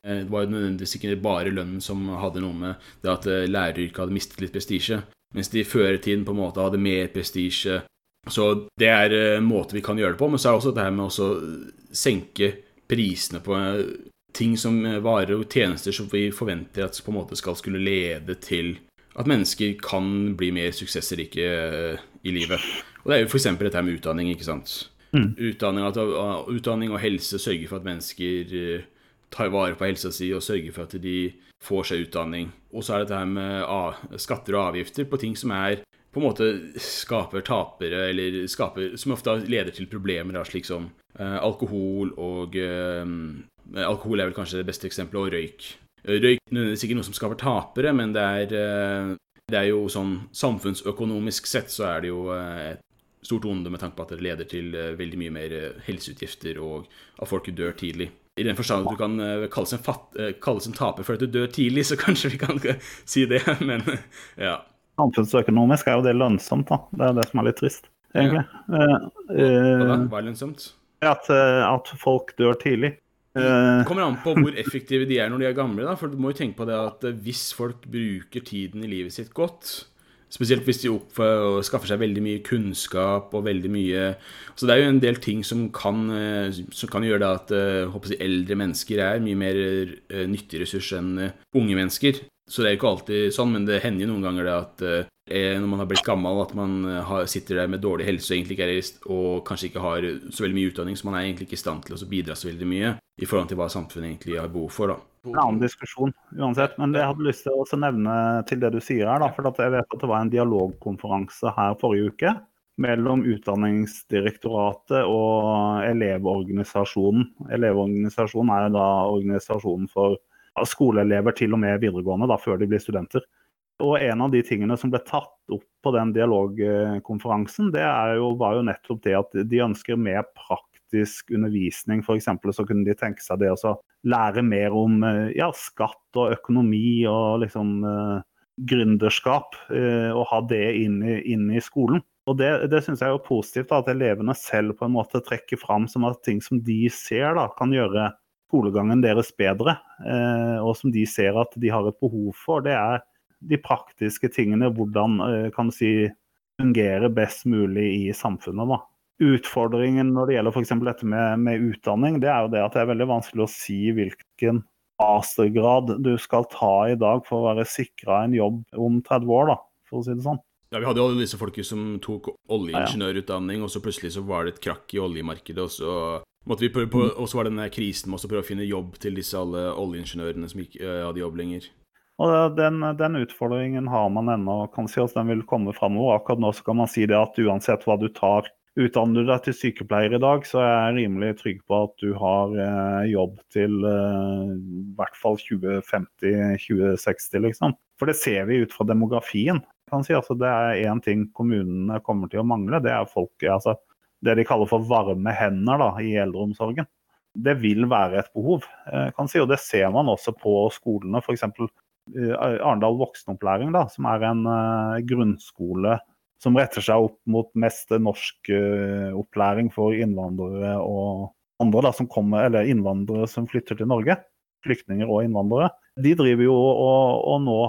Det var jo nødvendigvis ikke bare lønnen som hadde noe med det at læreryrket hadde mistet litt prestisje. Mens de før i tiden på en måte hadde mer prestisje. Så det er en måte vi kan gjøre det på. Men så er det også det her med å senke prisene på ting som varer og tjenester som vi forventer at på en måte skal skulle lede til at mennesker kan bli mer suksessrike i livet. Og det er jo f.eks. dette med utdanning, ikke sant. Mm. Utdanning, at, utdanning, og helse sørger for at mennesker tar vare på helsa si og sørger for at de får seg utdanning. Og så er det dette med skatter og avgifter på ting som er på en måte skaper tapere, eller skaper, som ofte leder til problemer, slik som eh, alkohol og eh, Alkohol er vel kanskje det beste eksempelet, og røyk. Røyk er sikkert ikke noe som skaper tapere, men det er, eh, det er jo sånn samfunnsøkonomisk sett så er det jo et stort onde med tanke på at det leder til veldig mye mer helseutgifter, og at folk dør tidlig. I den forstand at du kan kalles en, fatt, kalles en taper fordi du dør tidlig, så kanskje vi kan si det, men ja samfunnsøkonomisk er jo det lønnsomt, da. Det er det som er litt trist, egentlig. Ja. Hva, Hva er lønnsomt? At, at, folk dør tidlig. Det kommer an på hvor effektive de er når de er gamle. Da. For du må jo tenke på det at hvis folk bruker tiden i livet sitt godt, spesielt hvis de skaffer seg veldig mye kunnskap og veldig mye Så det er jo en del ting som kan, som kan gjøre det at jeg, eldre mennesker er mye mer nyttig ressurs enn unge mennesker. Så det er jo ikke alltid sånn, men det hender jo noen ganger det at eh, når man har blitt gammel, at man har, sitter der med dårlig helse og, egentlig ikke er, og kanskje ikke har så veldig mye utdanning, så man er egentlig ikke i stand til å bidra så veldig mye i forhold til hva samfunnet egentlig har behov for. da. En annen diskusjon uansett, men jeg hadde lyst til å nevne til det du sier her, da, for jeg vet at det var en dialogkonferanse her forrige uke mellom Utdanningsdirektoratet og Elevorganisasjonen. Elevorganisasjonen er da organisasjonen for skoleelever til og med videregående, da, før de blir studenter. Og en av de tingene som ble tatt opp på den dialogkonferansen, det jo, var jo nettopp det at de ønsker mer praktisk undervisning. F.eks. så kunne de tenke seg det å lære mer om eh, ja, skatt og økonomi og liksom uh, gründerskap. Uh, og ha det inn i, inn i skolen. Og Det, det syns jeg er jo positivt, da, at elevene selv på en måte trekker fram som at ting som de ser da, kan gjøre skolegangen deres bedre, uh, og som de ser at de har et behov for. Det er de praktiske tingene, hvordan eh, kan du si, fungere best mulig i samfunnet. da. Utfordringen når det gjelder f.eks. dette med, med, utdanning, det er jo det at det er veldig vanskelig å si hvilken mastergrad du skal ta i dag for å være sikra en jobb om 30 år, da, for å si det sånn. Ja, Vi hadde jo alle disse folka som tok oljeingeniørutdanning, og så plutselig så var det et krakk i oljemarkedet, og så mm. og så var det denne krisen med å prøve å finne jobb til disse alle oljeingeniørene som ikke uh, hadde jobb lenger. Og den, den, utfordringen har man ennå. kan si at Den vil komme framover. Akkurat nå så kan man si det at uansett hva du tar, utdanner du deg til sykepleier i dag, så er jeg rimelig trygg på at du har eh, jobb til eh, i hvert fall 2050-2060, liksom. For det ser vi ut fra demografien. kan si. Altså, det er én ting kommunene kommer til å mangle. Det er folk, altså, det de kaller for varme hender da, i eldreomsorgen det vil være et behov. Eh, kan si, og Det ser man også på skolene. F.eks. Eh, Arendal voksenopplæring, da, som er en uh, grunnskole som retter seg opp mot mest norskopplæring for innvandrere og andre da, som kommer, eller innvandrere som flytter til Norge. Flyktninger og innvandrere. De driver jo og, og nå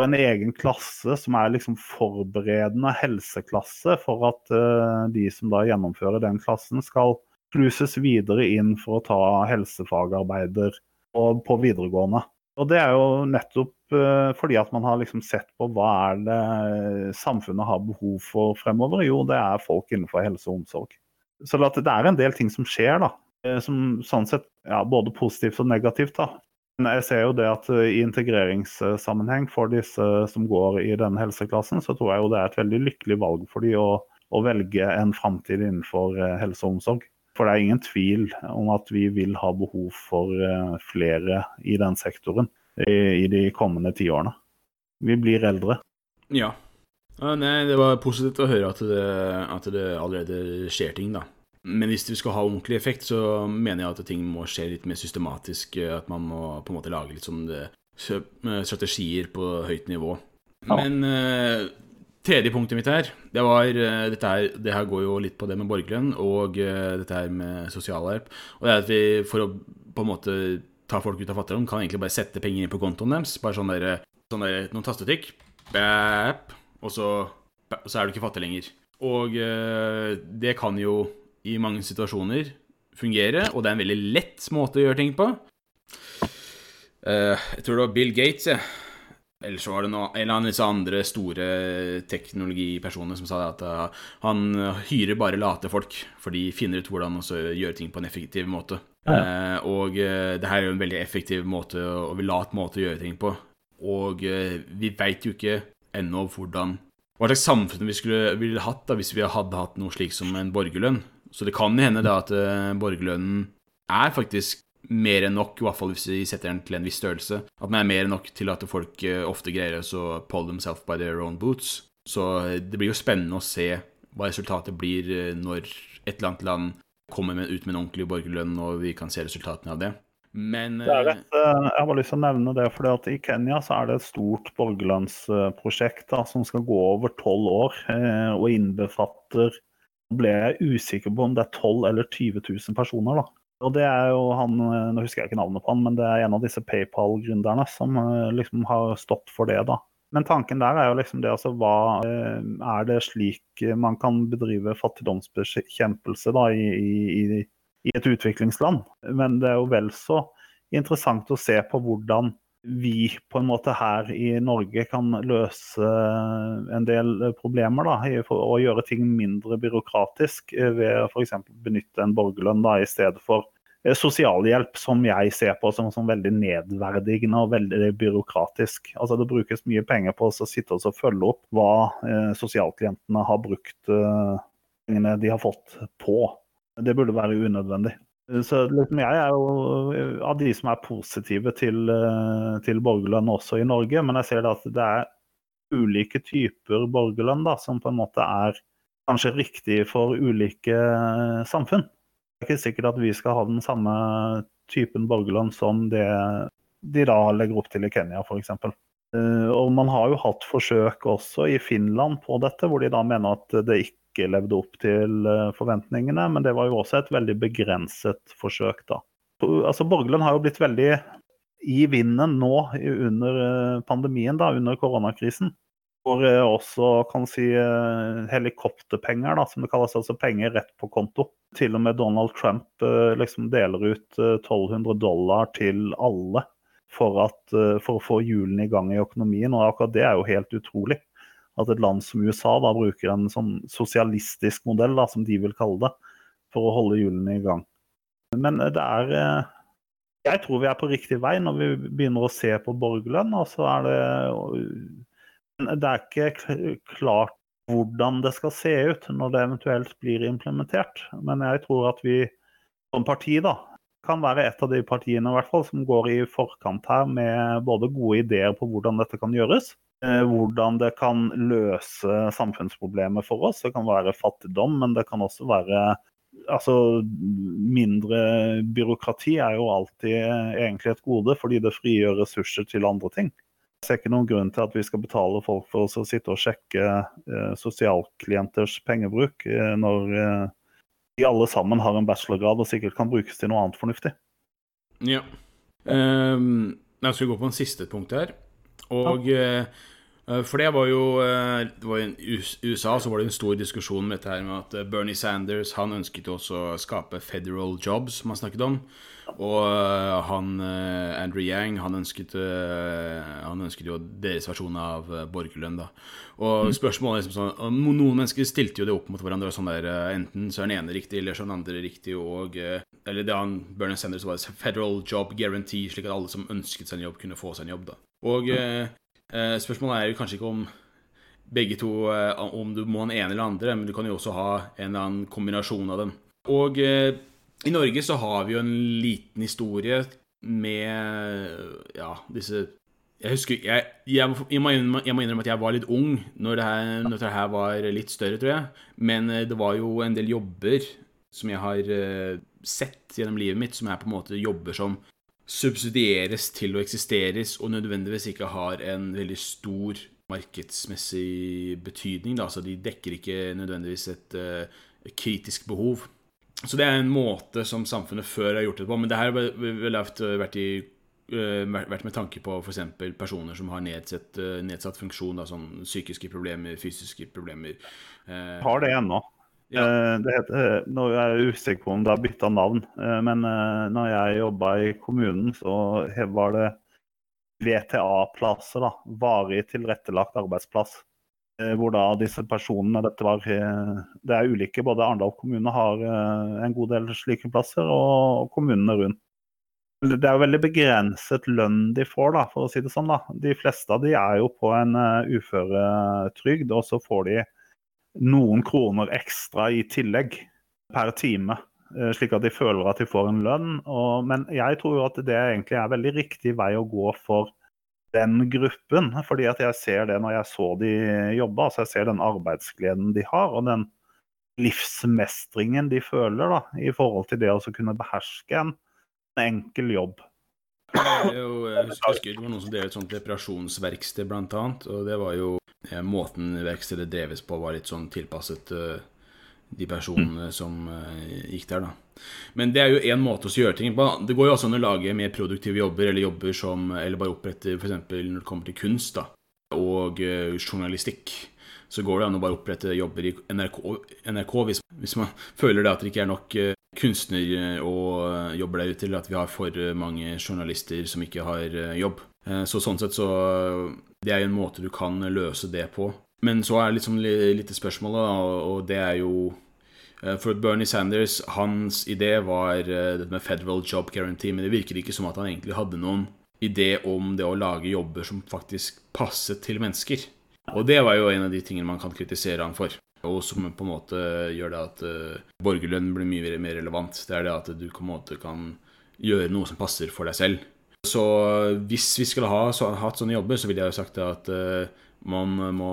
en egen klasse som er liksom forberedende helseklasse for at uh, de som da gjennomfører den klassen, skal sluses videre inn for å ta helsefagarbeider på videregående. Og det er jo nettopp uh, fordi at man har liksom sett på hva er det samfunnet har behov for fremover. Jo, det er folk innenfor helse og omsorg. Så det er en del ting som skjer, da. Eh, som sånn sett ja, både positivt og negativt. da. Men jeg ser jo det at uh, i integreringssammenheng for disse som går i denne helseklassen, så tror jeg jo det er et veldig lykkelig valg for dem å, å velge en framtid innenfor uh, helse og omsorg. For det er ingen tvil om at vi vil ha behov for eh, flere i den sektoren i, de kommende tiårene. Vi blir eldre. Ja nei, det var positivt å høre at det, at det, allerede skjer ting, da. Men hvis det skal ha ordentlig effekt, så mener jeg at ting må skje litt mer systematisk. At man må på en måte lage litt sånn strategier på høyt nivå. Ja. Men uh, Tredje punktet mitt her, det var uh, dette her, det her går jo litt på det med borgerlønn og uh, dette her med sosialhjelp. Og det er at vi for å på en måte ta folk ut av fattigdom, kan egentlig bare sette penger inn på kontoen deres. Bare sånn der, sånn der noen tastetrykk. Og så, så, er du ikke fattig lenger. Og det kan jo i mange situasjoner fungere, og det er en veldig lett måte å gjøre ting på. Uh, jeg tror det var Bill Gates, jeg. Ja eller så var det noe, en annen disse andre store teknologipersoner som sa at uh, han hyrer bare late folk, for de finner ut hvordan å gjøre ting på en effektiv måte. Ja. Uh, og det her er jo en veldig effektiv måte og lat måte å gjøre ting på. Og vi veit jo ikke ennå hvordan hva slags samfunn vi skulle ville hatt da hvis vi hadde hatt noe slik som en borgerlønn. Så det kan hende da at borgerlønnen er faktisk mer enn nok, i hvert fall hvis vi setter den til en viss størrelse. At den er mer enn nok til at folk eh, ofte greier å pull themselves by their own boots. Så eh, det blir jo spennende å se hva resultatet blir eh, når et eller annet land kommer med, ut med en ordentlig borgerlønn, og vi kan se resultatene av det. Men det et, Jeg har bare lyst til å nevne det, for I Kenya så er det et stort borgerlandsprosjekt da, som skal gå over tolv år, og innbefatter ble jeg usikker på om det er 12 eller 20 000 personer. da. Og det er jo han, Nå husker jeg ikke navnet på han, men det er en av disse PayPal-gründerne som eh, liksom har stått for det. da. Men tanken der er jo liksom det altså hva eh, Er det slik man kan bedrive fattigdomsbekjempelse da i, i, i et utviklingsland? Men det er jo vel så interessant å se på hvordan vi på en måte her i Norge kan løse en del problemer da, å gjøre ting mindre byråkratisk eh, ved f.eks. benytte en borgerlønn da, i stedet for eh, sosialhjelp, som jeg ser på som, som, veldig nedverdigende og veldig byråkratisk. Altså Det brukes mye penger på å sitte og følge opp hva eh, sosialklientene har brukt eh, pengene de har fått på. Det burde være unødvendig. Så liksom, jeg er jo av de som er positive til, til borgerlønn også i Norge, men jeg ser at det er ulike typer borgerlønn da, som på en måte er kanskje riktig for ulike samfunn. Det er ikke sikkert at vi skal ha den samme typen borgerlønn som det de da legger opp til i Kenya f.eks. Og man har jo hatt forsøk også i Finland på dette, hvor de da mener at det ikke levde opp til eh, forventningene. Men det var jo også et veldig begrenset forsøk, da. Altså Borgerlønn har jo blitt veldig i vinden nå under eh, pandemien, da, under koronakrisen. Hvor også kan si helikopterpenger, da, som det kalles, altså penger rett på konto. Til og med Donald Trump liksom deler ut 1200 dollar til alle for, at, eh, for, å få hjulene i gang i økonomien. og akkurat Det er jo helt utrolig. At et land som USA da bruker en sånn sosialistisk modell, da, som de vil kalle det, for å holde hjulene i gang. Men det er eh, Jeg tror vi er på riktig vei når vi begynner å se på borgerlønn. og så er det Det er ikke klart hvordan det skal se ut når det eventuelt blir implementert. Men jeg tror at vi som parti da, kan være et av de partiene i hvert fall, som går i forkant her med både gode ideer på hvordan dette kan gjøres, eh, hvordan det kan løse samfunnsproblemet for oss. Det kan være fattigdom, men det kan også være Altså, mindre byråkrati er jo alltid egentlig et gode, fordi det frigjør ressurser til andre ting. Jeg ser ikke noen grunn til at vi skal betale folk for oss å sitte og sjekke eh, sosialklienters pengebruk eh, når eh, de alle sammen har en bachelorgrad og sikkert kan brukes til noe annet fornuftig. Ja. Um, jeg skal gå på en siste punkt her. Og ja. Uh, For det var jo uh, det var I USA så var det en stor diskusjon med dette her med at Bernie Sanders han ønsket også å skape federal jobs, som han snakket om. Og han Andrew Yang han ønsket, han ønsket jo deres versjon av borgerlønn. da og mm. spørsmålet er liksom sånn Noen mennesker stilte jo det opp mot hverandre. Sånn der, eh, enten så er den ene riktig, eller så er den andre riktig. Og, eh, eller det han Bernie Sanders var federal job guarantee, slik at alle som ønsket seg en jobb, kunne få seg en jobb. da. Og eh, eh, spørsmålet er jo kanskje ikke om begge to eh, Om du må ha den ene eller andre, men du kan jo også ha en eller annen kombinasjon av dem. Og eh, i Norge så har vi jo en liten historie med ja, disse jeg husker jeg, jeg, jeg, må innrømme at jeg var litt ung når det, her, når det, her, var litt større, tror jeg. Men eh, det var jo en del jobber som jeg har sett gjennom livet mitt, som er på en måte jobber som subsidieres til å eksisteres, og nødvendigvis ikke har en veldig stor markedsmessig betydning. Da. Altså, de dekker ikke nødvendigvis et uh, kritisk behov. Så det er en måte som samfunnet før har gjort det på. Men det her har vært i Eh, vært med tanke på f.eks. personer som har nedsatt, uh, nedsatt funksjon, da, sånn psykiske problemer, fysiske problemer. Eh, har det ennå. Ja. Det heter, nå er jeg usikker på om det har bytta navn, men når jeg jobba i kommunen, så var det VTA-plasser. da, Varig tilrettelagt arbeidsplass. Hvor da disse personene dette var, Det er ulike. Både Arendal kommune har en god del slike plasser, og kommunene rundt. Det er jo veldig begrenset lønn de får, da, for å si det sånn. da. De fleste av de er jo på en uføretrygd, og så får de noen kroner ekstra i tillegg per time. Uh, slik at de føler at de får en lønn. Og, men jeg tror jo at det egentlig er veldig riktig vei å gå for den gruppen. fordi at jeg ser det når jeg så de jobbe. Altså jeg ser den arbeidsgleden de har, og den livsmestringen de føler da, i forhold til det å kunne beherske en enkel jobb. Jo, jeg husker det var noen som drev et sånt reparasjonsverksted, blant annet. Og det var jo eh, måten verkstedet dreves på, var litt sånn tilpasset uh, de personene mm. som gikk der, da. Men det er jo én måte å gjøre ting på. Det går jo også an å lage mer produktive jobber, eller jobber som Eller bare opprette f.eks. når det kommer til kunst, da. Og journalistikk så går det an å bare opprette jobber i NRK, NRK hvis, hvis, man føler det at det ikke er nok kunstner og jobber der ute, eller at vi har for mange journalister som ikke har eh, jobb. Eh, så sånn sett så Det er jo en måte du kan løse det på. Men så er det liksom litt spørsmålet, og det er jo eh, For Bernie Sanders, hans idé var dette med federal job guarantee, men det virker ikke som at han egentlig hadde noen idé om det å lage jobber som faktisk passet til mennesker. Og det var jo en av de tingene man kan kritisere han for. og som på en måte gjør det at uh, borgerlønn blir mye mer relevant. Det er det at du på en måte kan gjøre noe som passer for deg selv. Så hvis vi skulle ha så, hatt sånne jobber, så ville jeg jo sagt at uh, man, må,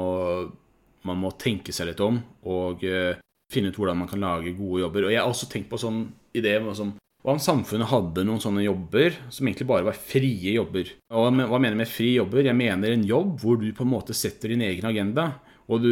man må tenke seg litt om og uh, finne ut hvordan man kan lage gode jobber. Og jeg har også tenkt på sånn idé som hva om samfunnet hadde noen sånne jobber som egentlig bare var frie jobber? Og hva mener jeg med fri jobber? Jeg mener en jobb hvor du på en måte setter din egen agenda. Og du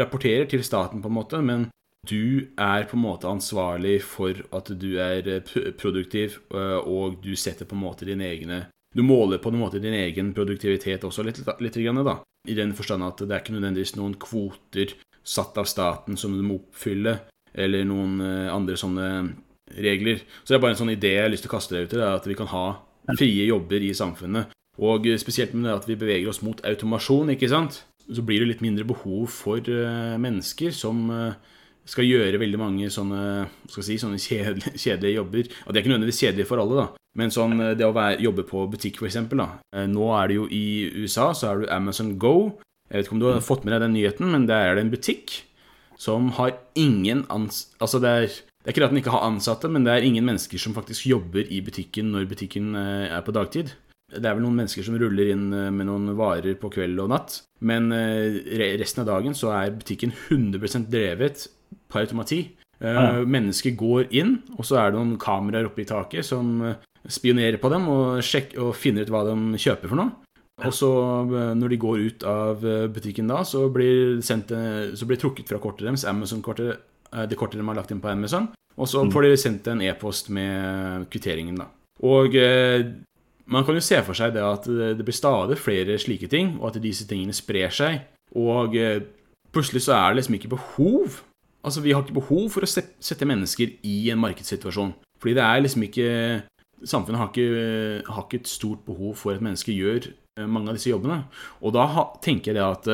rapporterer til staten, på en måte, men du er på en måte ansvarlig for at du er produktiv, øh, og du setter på en måte dine egne Du måler på en måte din egen produktivitet også litt, litt da. I den forstand at det er ikke nødvendigvis noen kvoter satt av staten som du må oppfylle, eller noen øh, andre sånne regler. Så det er bare en sånn idé jeg har lyst til å kaste deg ut til, at vi kan ha frie jobber i samfunnet. Og spesielt med det at vi beveger oss mot automasjon, ikke sant. Så blir det litt mindre behov for uh, mennesker som uh, skal gjøre veldig mange sånne, si, sånne kjedelige, kjedelige, jobber. Og det er ikke nødvendigvis kjedelig for alle, da. Men sånn, det å være, jobbe på butikk, f.eks. Nå er det jo i USA, så er du Amazon Go. Jeg vet ikke om du har fått med deg den nyheten, men der er det en butikk som har ingen ans... Altså, det er det er ikke det at den ikke har ansatte, men det er ingen mennesker som faktisk jobber i butikken når butikken eh, er på dagtid. Det er vel noen mennesker som ruller inn eh, med noen varer på kveld og natt. Men eh, resten av dagen så er butikken 100% drevet på automati. Ja. Mennesker går inn, og så er det noen kameraer oppe i taket som spionerer på dem og, sjekker, og finner ut hva de kjøper for noe. Og så, når de går ut av butikken da, så blir, sendt, så blir trukket fra kortet deres, Amazon-kortet Eh, det kortet de har lagt inn på Amazon. Og så mm. får dere sendt en e-post med kvitteringen, da. Og eh, man kan jo se for seg det at det blir stadig flere slike ting, og at disse tingene sprer seg. Og eh, plutselig så er det liksom ikke behov Altså, vi har ikke behov for å sette mennesker i en markedssituasjon. Fordi det er liksom ikke Samfunnet har ikke, har ikke et stort behov for at mennesker gjør mange av disse jobbene. Og da tenker jeg det at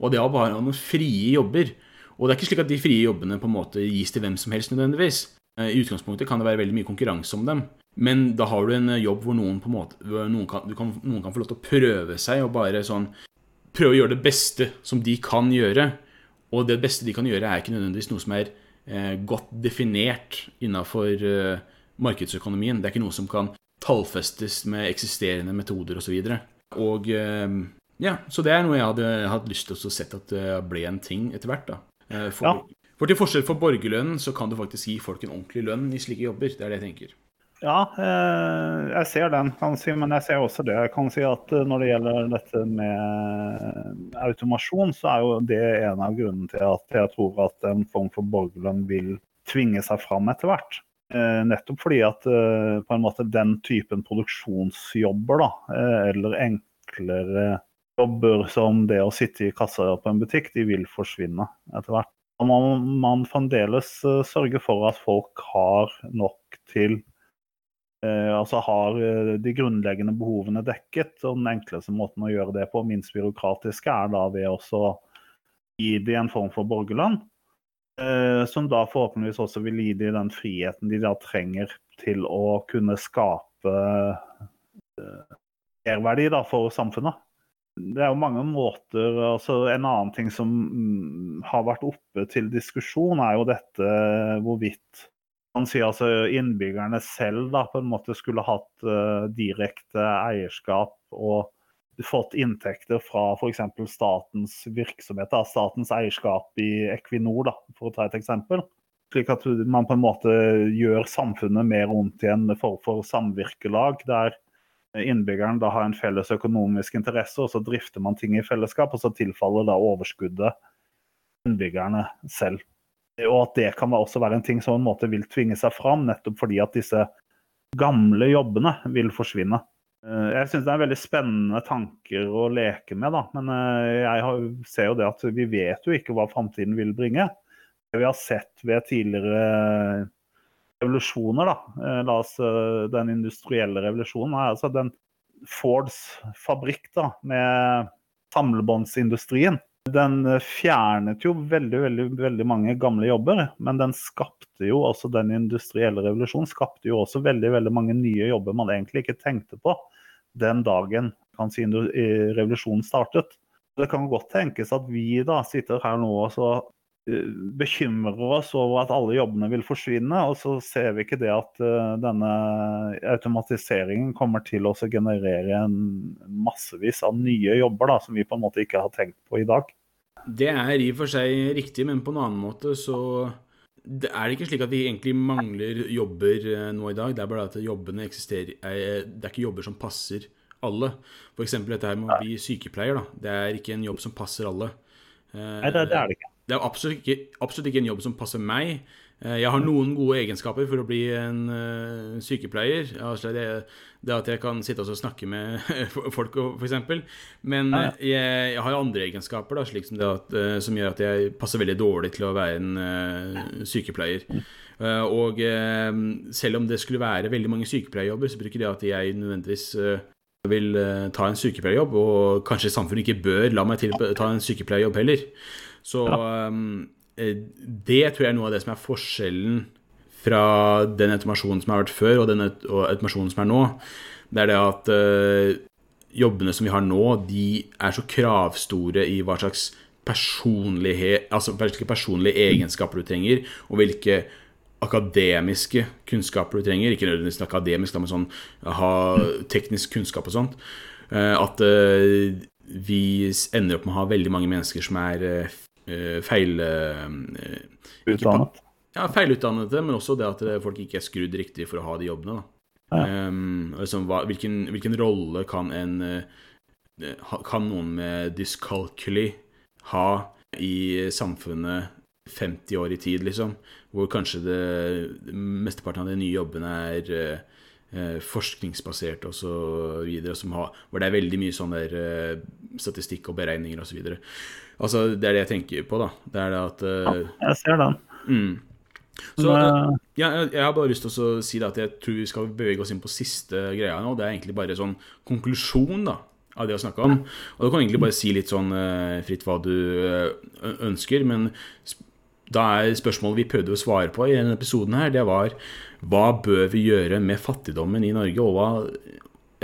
Og det å bare ha noen frie jobber og det er ikke slik at de frie jobbene på en måte gis til hvem som helst nødvendigvis. Eh, I utgangspunktet kan det være veldig mye konkurranse om dem. Men da har du en eh, jobb hvor noen, på en måte, noen, kan, kan, noen kan få lov til å prøve seg og bare sånn Prøve å gjøre det beste som de kan gjøre. Og det beste de kan gjøre, er ikke nødvendigvis noe som er eh, godt definert innafor eh, markedsøkonomien. Det er ikke noe som kan tallfestes med eksisterende metoder osv. Og, så og eh, ja, så det er noe jeg hadde hatt lyst til å sett at det ble en ting etter hvert. da. Eh, for, ja. for til forskjell for borgerlønnen, så kan du faktisk gi folk en ordentlig lønn i slike jobber. Det er det jeg tenker. Ja, eh, jeg ser den, kan si, men jeg ser også det. Jeg kan si at eh, Når det gjelder dette med automasjon, så er jo det en av grunnene til at jeg tror at en form for borgerlønn vil tvinge seg fram etter hvert. Nettopp fordi at på en måte den typen produksjonsjobber, da, eller enklere jobber som det å sitte i kassa på en butikk, de vil forsvinne etter hvert. Og må man fremdeles uh, sørge for at folk har nok til eh, Altså har uh, de grunnleggende behovene dekket. Og den enkleste måten å gjøre det på, minst byråkratiske, er da ved å gi dem en form for borgerlønn. som da forhåpentligvis også vil gi dem den friheten de da trenger til å kunne skape merverdi for samfunnet det er jo mange måter altså En annen ting som mm, har vært oppe til diskusjon, er jo dette hvorvidt man sier altså innbyggerne selv da på en måte skulle hatt uh, direkte eierskap og fått inntekter fra f.eks. statens virksomhet, da, statens eierskap i Equinor, da, for å ta et eksempel. Slik at man på en måte gjør samfunnet mer rundt igjen en for samvirkelag, der innbyggeren da har en felles økonomisk interesse, og så drifter man ting i fellesskap, og så tilfaller da overskuddet innbyggerne selv. Og at det kan også være en ting som en måte vil tvinge seg fram, nettopp fordi at disse gamle jobbene vil forsvinne. Eh, jeg syns det er veldig spennende tanker å leke med, da. Men eh, jeg ser jo det at vi vet jo ikke hva framtiden vil bringe. Det vi har sett ved tidligere revolusjoner, da. Eh, la oss, eh, den industrielle revolusjonen er altså den Fords fabrikk da, med samlebåndsindustrien. Den eh, fjernet jo veldig, veldig, veldig mange gamle jobber, men den skapte jo også den industrielle revolusjonen skapte jo også veldig, veldig mange nye jobber man egentlig ikke tenkte på den dagen kan si, revolusjonen startet. Det kan godt tenkes at vi da sitter her nå og så bekymrer oss over at alle jobbene vil forsvinne, og så ser vi ikke det at denne automatiseringen kommer til å generere en massevis av nye jobber da, som vi på en måte ikke har tenkt på i dag. Det er i og for seg riktig, men på en annen måte så det er det ikke slik at vi egentlig mangler jobber eh, nå i dag. Det er bare at jobbene eksisterer Det er ikke jobber som passer alle. F.eks. dette her med å bli sykepleier. da. Det er ikke en jobb som passer alle. Nei, det, det er det ikke. Det er absolutt ikke, absolutt ikke en jobb som passer meg. Eh, jeg har noen gode egenskaper for å bli en uh, sykepleier. Altså det, det, at jeg kan sitte og snakke med folk, f.eks. Men ja, ja. Jeg, jeg, har andre egenskaper da, slik som, at, uh, som, gjør at jeg passer veldig dårlig til å være en uh, sykepleier. og selv om det skulle være veldig mange sykepleierjobber, så bruker det at jeg nødvendigvis vil ta en sykepleierjobb, og kanskje samfunnet ikke bør la meg til ta en sykepleierjobb heller. Så ja. um, Eh, det tror jeg er noe av det som er forskjellen fra den automasjonen som har vært før, og den automasjonen som er nå. Det er det at uh, jobbene som vi har nå, de er så kravstore i hva slags personlighet, altså hvilke personlige egenskaper du trenger, og hvilke akademiske kunnskaper du trenger. Ikke nødvendigvis akademisk, men sånn ha teknisk kunnskap og sånt. Uh, at uh, vi ender opp med å ha veldig mange mennesker som er Eh, feil eh, Utdannet? Ja, feilutdannede, men også det at folk ikke er skrudd riktig for å ha de jobbene. Ja. Um, liksom, hva, hvilken, hvilken, rolle kan en Kan noen med dyskalkuli ha i samfunnet 50 år i tid, liksom? Hvor kanskje det, mesteparten av de nye jobbene er eh, forskningsbasert osv. Hvor det er veldig mye sånn der eh, statistikk og beregninger osv. Altså, det er det jeg tenker på, da. Det er det at eh, ja, Jeg ser den. Mm. Så uh, ja, jeg har bare lyst til å si at jeg tror vi skal bevege oss inn på siste greia nå. Det er egentlig bare sånn konklusjon da, av det å snakke om. Og du kan egentlig bare si litt sånn uh, fritt hva du ønsker. Men da er spørsmålet vi prøvde å svare på i denne episoden her, det var hva bør vi gjøre med fattigdommen i Norge? Og hva,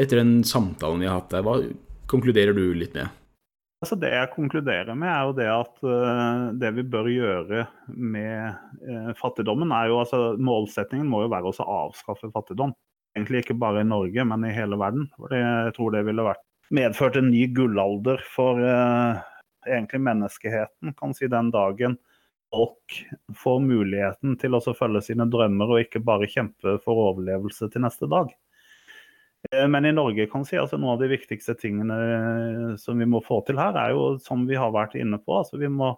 etter den samtalen vi har hatt der, hva konkluderer du litt med? Altså det jeg konkluderer med, er jo det at uh, det vi bør gjøre med uh, fattigdommen, er jo altså Målsettingen må jo være å avskaffe fattigdom. Egentlig ikke bare i Norge, men i hele verden. For jeg tror det ville vært medført en ny gullalder for uh, egentlig menneskeheten. Kan si den dagen folk får muligheten til å følge sine drømmer og ikke bare kjempe for overlevelse til neste dag. Eh, men i Norge kan si, altså noe av de viktigste tingene eh, som vi må få til her, er jo som vi har vært inne på. altså Vi må,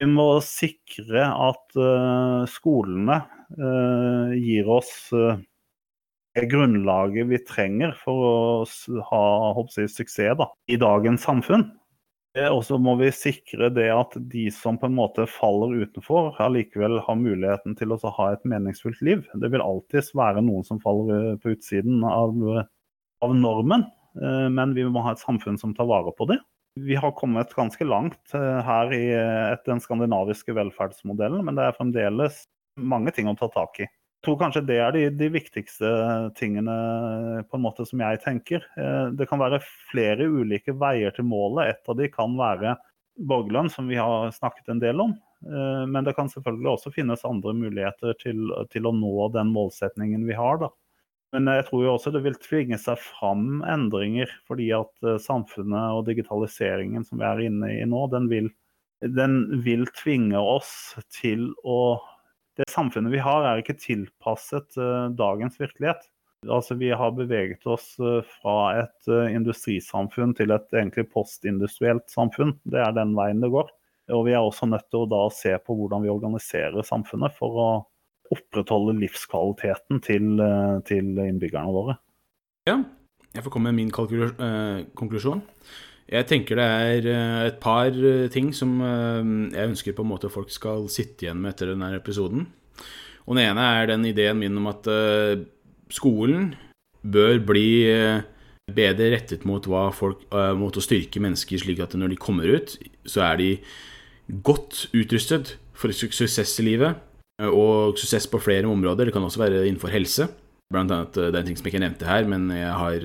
vi må sikre at uh, skolene uh, gir oss uh, det grunnlaget vi trenger for å ha jeg, suksess da, i dagens samfunn. Og så må vi sikre det at de som på en måte faller utenfor, allikevel har muligheten til å ha et meningsfullt liv. Det vil alltids være noen som faller på utsiden av, av normen, eh, men vi må ha et samfunn som tar vare på det. Vi har kommet ganske langt eh, her i den skandinaviske velferdsmodellen, men det er fremdeles mange ting å ta tak i tror kanskje det er de, de, viktigste tingene på en måte som jeg tenker. Eh, det kan være flere ulike veier til målet. Et av de kan være borgerlønn, som vi har snakket en del om. Eh, men det kan selvfølgelig også finnes andre muligheter til, til å nå den målsetningen vi har. Da. Men jeg tror jo også det vil tvinge seg fram endringer, fordi at eh, samfunnet og digitaliseringen som vi er inne i nå, den vil, den vil tvinge oss til å det samfunnet vi har, er ikke tilpasset uh, dagens virkelighet. Altså, vi har beveget oss uh, fra et uh, industrisamfunn til et egentlig postindustrielt samfunn. Det er den veien det går. Og vi er også nødt til å da se på hvordan vi organiserer samfunnet for å opprettholde livskvaliteten til, til innbyggerne våre. Ja, jeg får komme med min konklusjon. Jeg tenker det er eh, et par eh, ting som eh, jeg ønsker på en måte folk skal sitte igjen med etter denne episoden. Og den ene er den ideen min om at skolen bør bli bedre rettet mot, folk, mot å styrke mennesker, slik at når de kommer ut, så er de godt utrustet for suksess i livet. Og suksess på flere områder. Det kan også være innenfor helse. Blant annet det er en ting som jeg ikke nevnte her, men jeg har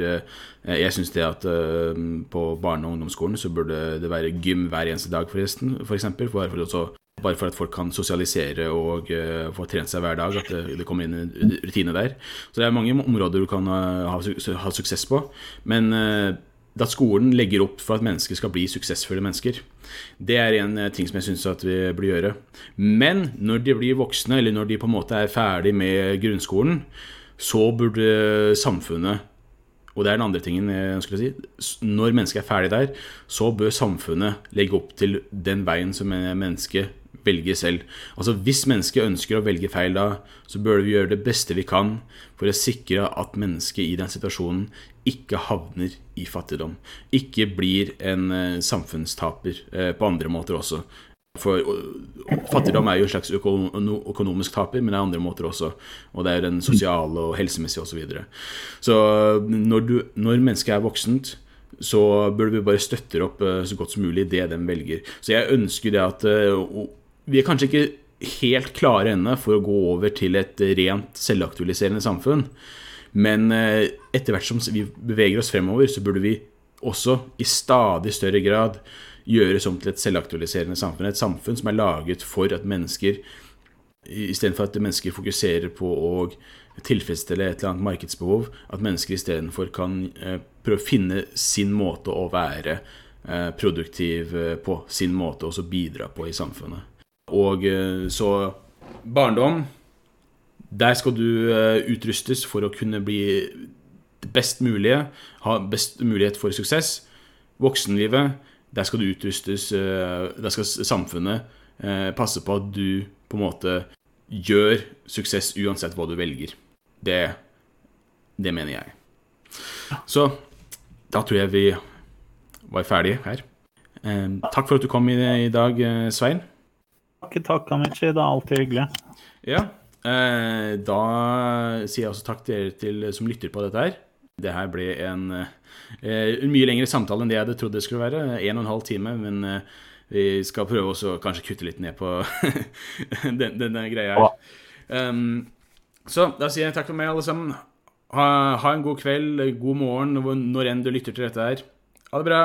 Eh, jeg syns det at uh, på barne- og ungdomsskolen så burde det være gym hver eneste dag, forresten, for eksempel, for, for også, Bare for at folk kan sosialisere og få trent seg hver dag. At det, kommer inn en rutine der. Så det er mange områder du kan ha, ha, suksess på. Men at skolen legger opp for at mennesker skal bli suksessfulle mennesker. Det er en ting som jeg syns vi burde gjøre. Men når de blir voksne, eller når de på en måte er ferdig med grunnskolen, så burde samfunnet og det er den andre tingen jeg ønsker å si. Når mennesket er ferdig der, så bør samfunnet legge opp til den veien som mennesket velger selv. Altså Hvis mennesket ønsker å velge feil da, så bør vi gjøre det beste vi kan for å sikre at mennesket i den situasjonen ikke havner i fattigdom. Ikke blir en uh, samfunnstaper uh, på andre måter også. For fattigdom er jo en slags økonomisk taper, men det er andre måter også. Og det er den sosiale og helsemessige osv. Så, videre. så når, du, når mennesket er voksent, så burde vi bare støtte opp eh, så godt som mulig det de velger. Så jeg ønsker det at eh, Vi er kanskje ikke helt klare ennå for å gå over til et rent selvaktualiserende samfunn. Men eh, etter hvert som vi beveger oss fremover, så burde vi også i stadig større grad gjøres om til et selvaktualiserende samfunn. Et samfunn som er laget for at mennesker Istedenfor at mennesker fokuserer på å tilfredsstille et eller annet markedsbehov, at mennesker istedenfor kan eh, prøve å finne sin måte å være eh, produktiv eh, på, sin måte å bidra på i samfunnet. Og så barndom Der skal du utrustes for å kunne bli det best mulige, ha best mulighet for suksess. Voksenlivet der skal du utrustes eh, Der skal samfunnet eh, passe på at du på en måte gjør suksess uansett hva du velger. Det, det mener jeg. Så da tror jeg vi var ferdige her. Eh, takk for at du kom i, i dag, Svein. Takk, takk, Amici. Det er alltid hyggelig. Ja. da sier jeg også takk til dere til, som lytter på dette her. Det her ble en, eh, en mye lengre samtale enn det jeg hadde trodd det skulle være. En og en halv time. Men eh, vi skal prøve også kanskje kutte litt ned på den, denne greia her. Um, så da sier jeg takk for meg, alle sammen. Ha, ha en god kveld, god morgen når enn du lytter til dette her. Ha det bra.